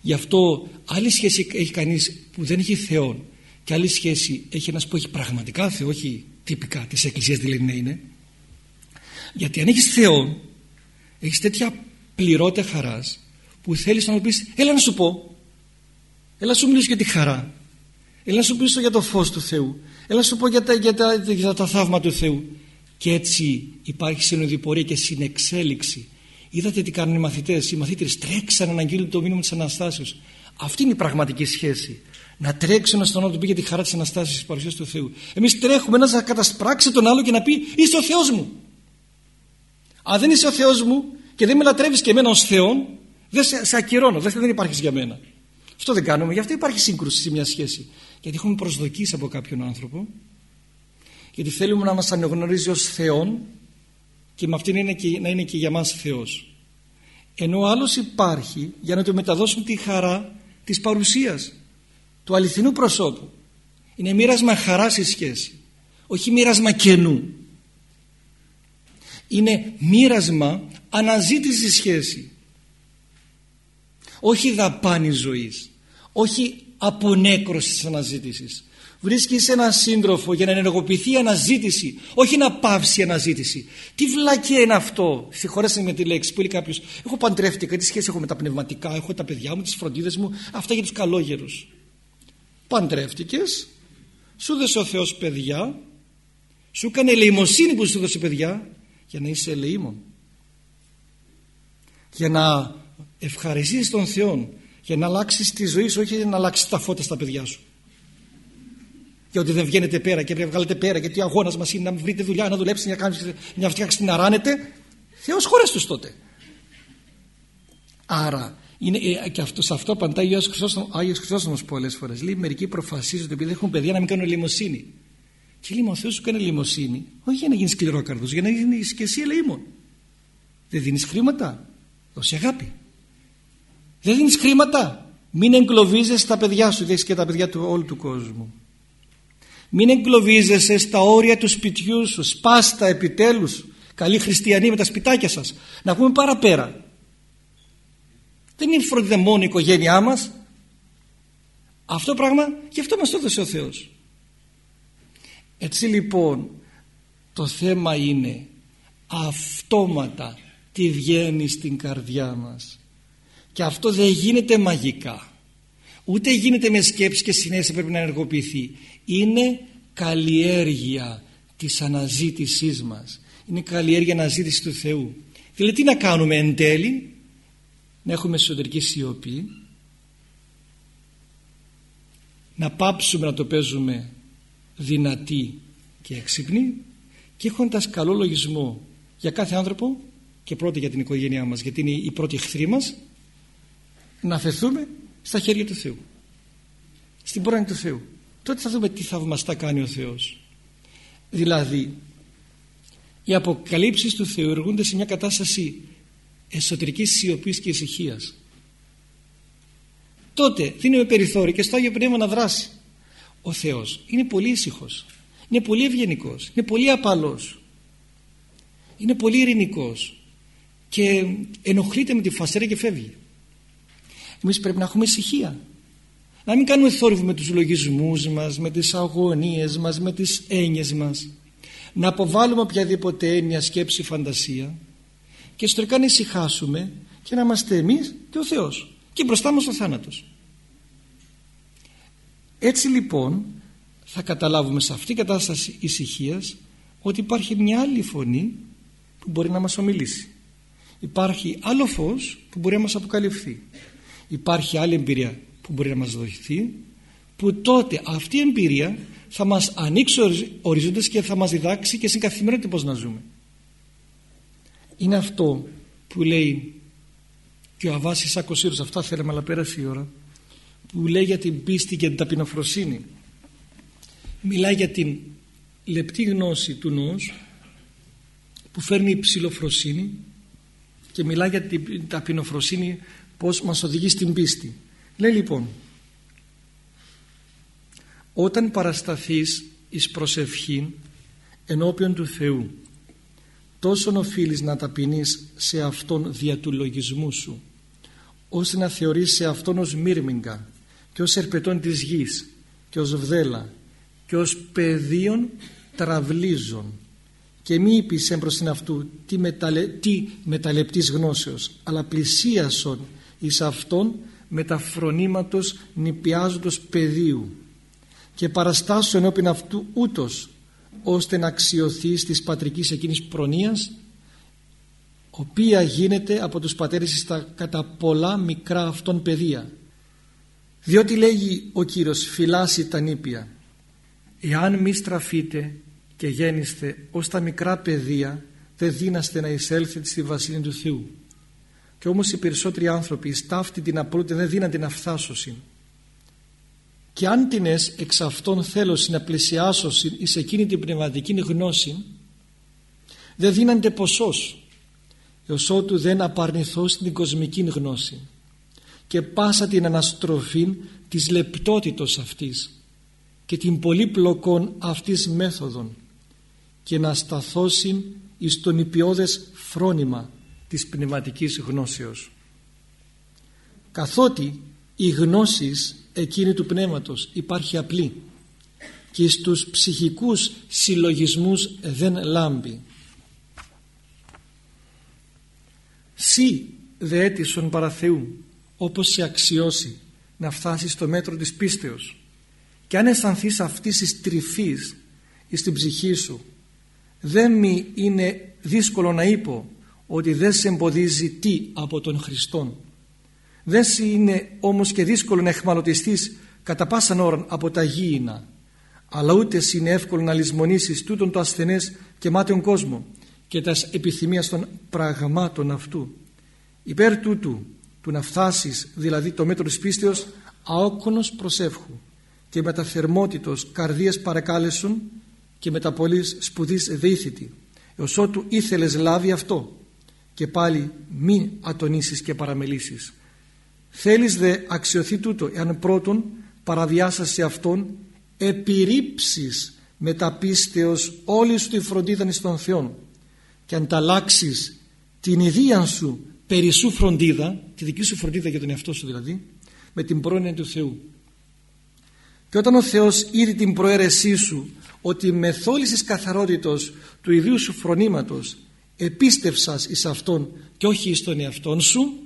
Γι' αυτό άλλη σχέση έχει κανείς που δεν έχει Θεό και άλλη σχέση έχει ένας που έχει πραγματικά Θεό, όχι τυπικά της Εκκλησίας δηλαδή να είναι. Γιατί αν έχεις Θεό έχεις τέτοια πληρότητα χαράς που θέλεις να μου πεις έλα να σου πω. Έλα να σου μιλήσω για τη χαρά. Έλα να σου μιλήσω για το φως του Θεού. Έλα να σου πω για τα, για τα, για τα θαύματα του Θεού. Και έτσι υπάρχει συνοδοιπορία και συνεξέλιξη. Είδατε τι κάνουν οι μαθητές. Οι μαθήτες τρέξαν να αγγείλουν το μήνυμα της Αναστάσεως. Αυτή είναι η πραγματική σχέση να τρέξουν στον άλλο του πει για τη χαρά της Αναστάσεως της παρουσίας του Θεού. Εμείς τρέχουμε να κατασπράξει τον άλλο και να πει είσαι ο Θεός μου αν δεν είσαι ο Θεός μου και δεν με λατρεύεις και εμένα ως Θεό δεν σε, σε ακυρώνω, δεν, δεν υπάρχεις για μένα. Αυτό δεν κάνουμε, γι' αυτό υπάρχει σύγκρουση σε μια σχέση. Γιατί έχουμε προσδοκίσει από κάποιον άνθρωπο γιατί θέλουμε να μας αναγνωρίζει ως Θεόν και με αυτήν είναι και, να είναι και για μας Θεός. Ενώ ο άλλος υπάρχει για να του μεταδώσουμε τη χαρά της παρουσίας του αληθινού προσώπου. Είναι μοίρασμα χαράς η σχέση όχι μοίρασμα κενού. Είναι μοίρασμα αναζήτηση σχέση. Όχι δαπάνη ζωής όχι απονέκρωση της αναζήτησης. Βρίσκεις έναν σύντροφο για να ενεργοποιηθεί η αναζήτηση όχι να πάυσει η αναζήτηση. Τι βλακία είναι αυτό; Συγχωρέστε με τη λέξη που λέει κάποιος. έχω παντρεύτηκα τι σχέση έχω με τα πνευματικά έχω τα παιδιά μου, τις φροντίδες μου αυτά για τους καλόγερους παντρεύτηκες σου δώσε ο Θεός παιδιά σου έκανε ελεημοσύνη που σου δώσε παιδιά για να είσαι ελεήμων για να ευχαριστήσεις τον Θεό για να αλλάξεις τη ζωή σου όχι για να αλλάξεις τα φώτα στα παιδιά σου και ότι δεν βγαίνετε πέρα και πρέπει να βγάλετε πέρα γιατί ο αγώνας μας είναι να βρείτε δουλειά, να δουλέψετε, να κάνετε μια φτιάξη την αράνετε. Θεός χωρέ του τότε. Άρα, είναι, ε, και αυτό, σε αυτό απαντάει ο Άγιος Χρυσόστομος πολλές φορές. Λέει μερικοί προφασίζονται επειδή έχουν παιδιά να μην κάνουν λιμοσύνη. Και λέει, μα ο Θεός σου κάνει λιμοσύνη, όχι για να γίνεις σκληρόκαρδος, για να γίνεις και εσύ ελεήμων. Δεν δίνεις χρήματα, δώσε αγάπη. Δεν δίνεις χρήματα, μην εγκλωβίζεσαι τα παιδιά σου, δεις και τα παιδιά του όλου του κόσμου. Μην εγκλωβίζεσαι στα όρια του σπιτιού σου. Σπάστα επιτέλους. Καλοί χριστιανοί με τα σπιτάκια σας. Να πούμε παραπέρα. Δεν είναι φροντίδα μόνο η οικογένειά μας. Αυτό πράγμα και αυτό μας το έδωσε ο Θεός. Έτσι λοιπόν το θέμα είναι αυτόματα τι βγαίνει στην καρδιά μας. Και αυτό δεν γίνεται μαγικά. Ούτε γίνεται με σκέψη και συνέστηση πρέπει να ενεργοποιηθεί είναι καλλιέργεια της αναζήτησής μας είναι καλλιέργεια αναζήτησης του Θεού δηλαδή τι να κάνουμε εν τέλει; Να έχουμε εσωτερική σιωπή να πάψουμε να το παίζουμε δυνατή και έξυπνη και έχοντας καλό λογισμό για κάθε άνθρωπο και πρώτα για την οικογένειά μας γιατί είναι η πρώτη εχθρή μας να φεθούμε στα χέρια του Θεού στην πόρνη του Θεού. Τότε θα δούμε τι θαυμαστά κάνει ο Θεός. Δηλαδή οι αποκαλύψεις του Θεού εργούνται σε μια κατάσταση εσωτερικής σιωπής και ησυχίας. Τότε δίνουμε περιθώριο και στο Άγιο Πνεύμα να δράσει. Ο Θεός είναι πολύ ήσυχος, είναι πολύ ευγενικός, είναι πολύ απαλός είναι πολύ ειρηνικός και ενοχλείται με τη φασέρα και φεύγει. Εμείς πρέπει να έχουμε ησυχία. Να μην κάνουμε θόρυβο με τους λογισμούς μας, με τις αγωνίες μας, με τις έννοιες μας. Να αποβάλουμε οποιαδήποτε έννοια, σκέψη, φαντασία και στο να ησυχάσουμε και να είμαστε εμείς και ο Θεός και μπροστά μας ο θάνατος. Έτσι λοιπόν θα καταλάβουμε σε αυτή την κατάσταση ησυχίας ότι υπάρχει μια άλλη φωνή που μπορεί να μας ομιλήσει. Υπάρχει άλλο φως που μπορεί να μας αποκαλυφθεί. Υπάρχει άλλη εμπειρία που μπορεί να μας δοηθεί που τότε αυτή η εμπειρία θα μας ανοίξει οριζόντες και θα μας διδάξει και στην καθημερινότητα πώς να ζούμε. Είναι αυτό που λέει και ο Αβάσης Ακοσύρος, αυτά θέλαμε αλλά πέρασε η ώρα, που λέει για την πίστη και την ταπεινοφροσύνη. Μιλάει για την λεπτή γνώση του νους που φέρνει η ψηλοφροσύνη και μιλάει για την ταπεινοφροσύνη πώς μας οδηγεί στην πίστη. Λέει λοιπόν όταν παρασταθείς εις προσευχή ενώπιον του Θεού τόσον οφείλεις να ταπεινείς σε Αυτόν δια του λογισμού σου ώστε να θεωρείς σε Αυτόν ως μύρμιγκα και ως ερπετών της γης και ως βδέλα και ως πεδίων τραυλίζων και μη είπεις έμπρος αυτού τι, μεταλε, τι μεταλεπτής γνώσεως αλλά πλησίασον εις Αυτόν με τα φρονήματος νηπιάζοντος πεδίου και παραστάσου ενώπιν αυτού ούτως ώστε να αξιωθεί της πατρικής εκείνης προνοίας οποία γίνεται από τους πατέρες στα κατά πολλά μικρά αυτών παιδεία. Διότι λέγει ο Κύριος φυλάσει τα νήπια εάν μη στραφείτε και γέννηστε ως τα μικρά παιδεία δεν δύναστε να εισέλθετε στη Βασίλεια του Θεού. Και όμως οι περισσότεροι άνθρωποι στάφτη την απολύτω δεν δύναται να φτάσουν και αν την εξ αυτών θέλω να πλησιάσω εις εκείνη την πνευματική γνώση δεν δίνανται ποσός έως ότου δεν απαρνηθώ στην κοσμική γνώση και πάσα την αναστροφή της λεπτότητος αυτής και την πολύπλοκον αυτής μέθοδων και να σταθώσει εις τον υπιώδες φρόνημα της πνευματικής γνώσεως. Καθότι η γνώσης εκείνη του πνεύματος υπάρχει απλή και στους ψυχικούς συλλογισμούς δεν λάμπει. Σύ δε έτησον παραθεού όπως σε αξιώσει να φτάσεις στο μέτρο της πίστεως και αν αισθανθείς αυτής της τρυφής στην ψυχή σου δεν μη είναι δύσκολο να είπω ότι δεν σε εμποδίζει τι από τον Χριστόν δεν είναι όμως και δύσκολο να εχμαλωτιστείς κατά πάσαν ώραν από τα γήινα. Αλλά ούτες είναι εύκολο να λησμονήσεις τούτον το ασθενές και μάταιον κόσμο και τας επιθυμίας των πραγμάτων αυτού. Υπέρ τούτου του να φτάσεις δηλαδή το μέτρο της πίστεως αόκονος προσεύχου και μεταθερμότητος καρδίες παρακάλεσουν και με τα πολύ σπουδής δεήθητη έως ότου ήθελες λάβει αυτό και πάλι μη ατονίσεις και παραμελήσεις θέλεις δε αξιωθεί τούτο εάν πρώτον παραβιάσας σε αυτόν επιρρύψεις με τα πίστεως όλη σου τη φροντίδα των Θεών και ανταλλάξεις την ιδία σου περισσού φροντίδα τη δική σου φροντίδα για τον εαυτό σου δηλαδή με την πρόνοια του Θεού. Και όταν ο Θεός είδε την προαίρεσή σου ότι με θόλησης καθαρότητος του ιδίου σου φρονήματος επίστευσας εις Αυτόν και όχι εις τον εαυτόν σου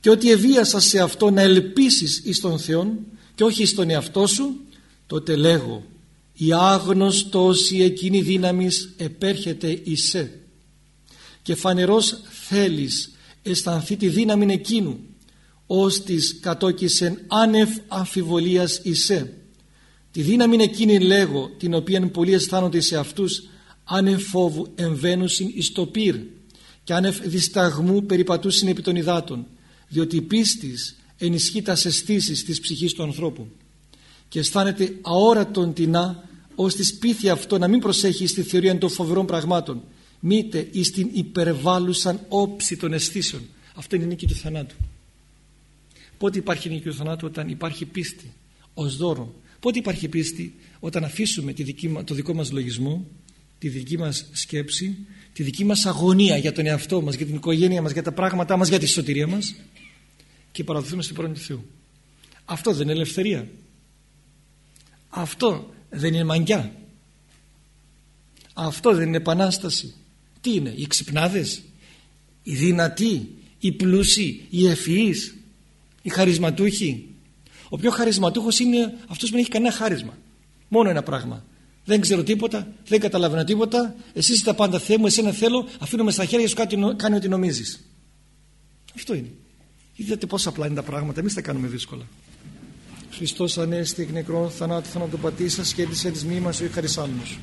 και ότι εβίασας σε αυτό να ελπίσεις εις τον Θεό και όχι εις τον εαυτό σου τότε λέγω η άγνωστος η εκείνη δύναμης επέρχεται εις σε. Και φανερός θέλεις αισθανθεί τη δύναμη εκείνου ως της κατόκισεν άνευ αμφιβολίας σε. Τη δύναμη εκείνη λέγω την οποία πολλοί αισθάνονται σε αυτούς άνευ φόβου εμβαίνουσιν εις το πυρ και άνευ δισταγμού περιπατούσιν επί των υδάτων διότι η πίστης ενισχύει τα αισθήσεις της ψυχής του ανθρώπου και αισθάνεται αόρατον τεινά ως τη σπίθια αυτό να μην προσέχει στη θεωρία των φοβερών πραγμάτων. Μήτε εις την υπερβάλλουσαν όψη των αισθήσεων. Αυτό είναι η νίκη του θανάτου. Πότε υπάρχει νίκη του θανάτου; Όταν υπάρχει πίστη ως δώρο. Πότε υπάρχει πίστη; Όταν αφήσουμε τη δική, το δικό μας λογισμό τη δική μας σκέψη τη δική μας αγωνία για τον εαυτό μας για την οικογένεια μας, για τα πράγματά μας για τη σωτηρία μας και παραδοθούμε στην πρώτη του Θεού. Αυτό δεν είναι ελευθερία. Αυτό δεν είναι μαγκιά αυτό δεν είναι επανάσταση. Τι είναι οι ξυπνάδες οι δυνατοί οι πλούσιοι οι ευφυείς οι χαρισματούχοι. Ο πιο χαρισματούχος είναι αυτός που δεν έχει κανένα χάρισμα. Μόνο ένα πράγμα δεν ξέρω τίποτα, δεν καταλαβαίνω τίποτα. Εσύ είσαι τα πάντα Θεέ μου, εσένα θέλω αφήνω στα χέρια σου κάτι, κάνει ό,τι νομίζεις. Αυτό είναι. Είδατε πόσα απλά είναι τα πράγματα εμείς τα κάνουμε δύσκολα. Χριστός ανέστη εκ νεκρών θανάτου θανατοπατήσας και έτησε της μήμας ο χαρισάμενος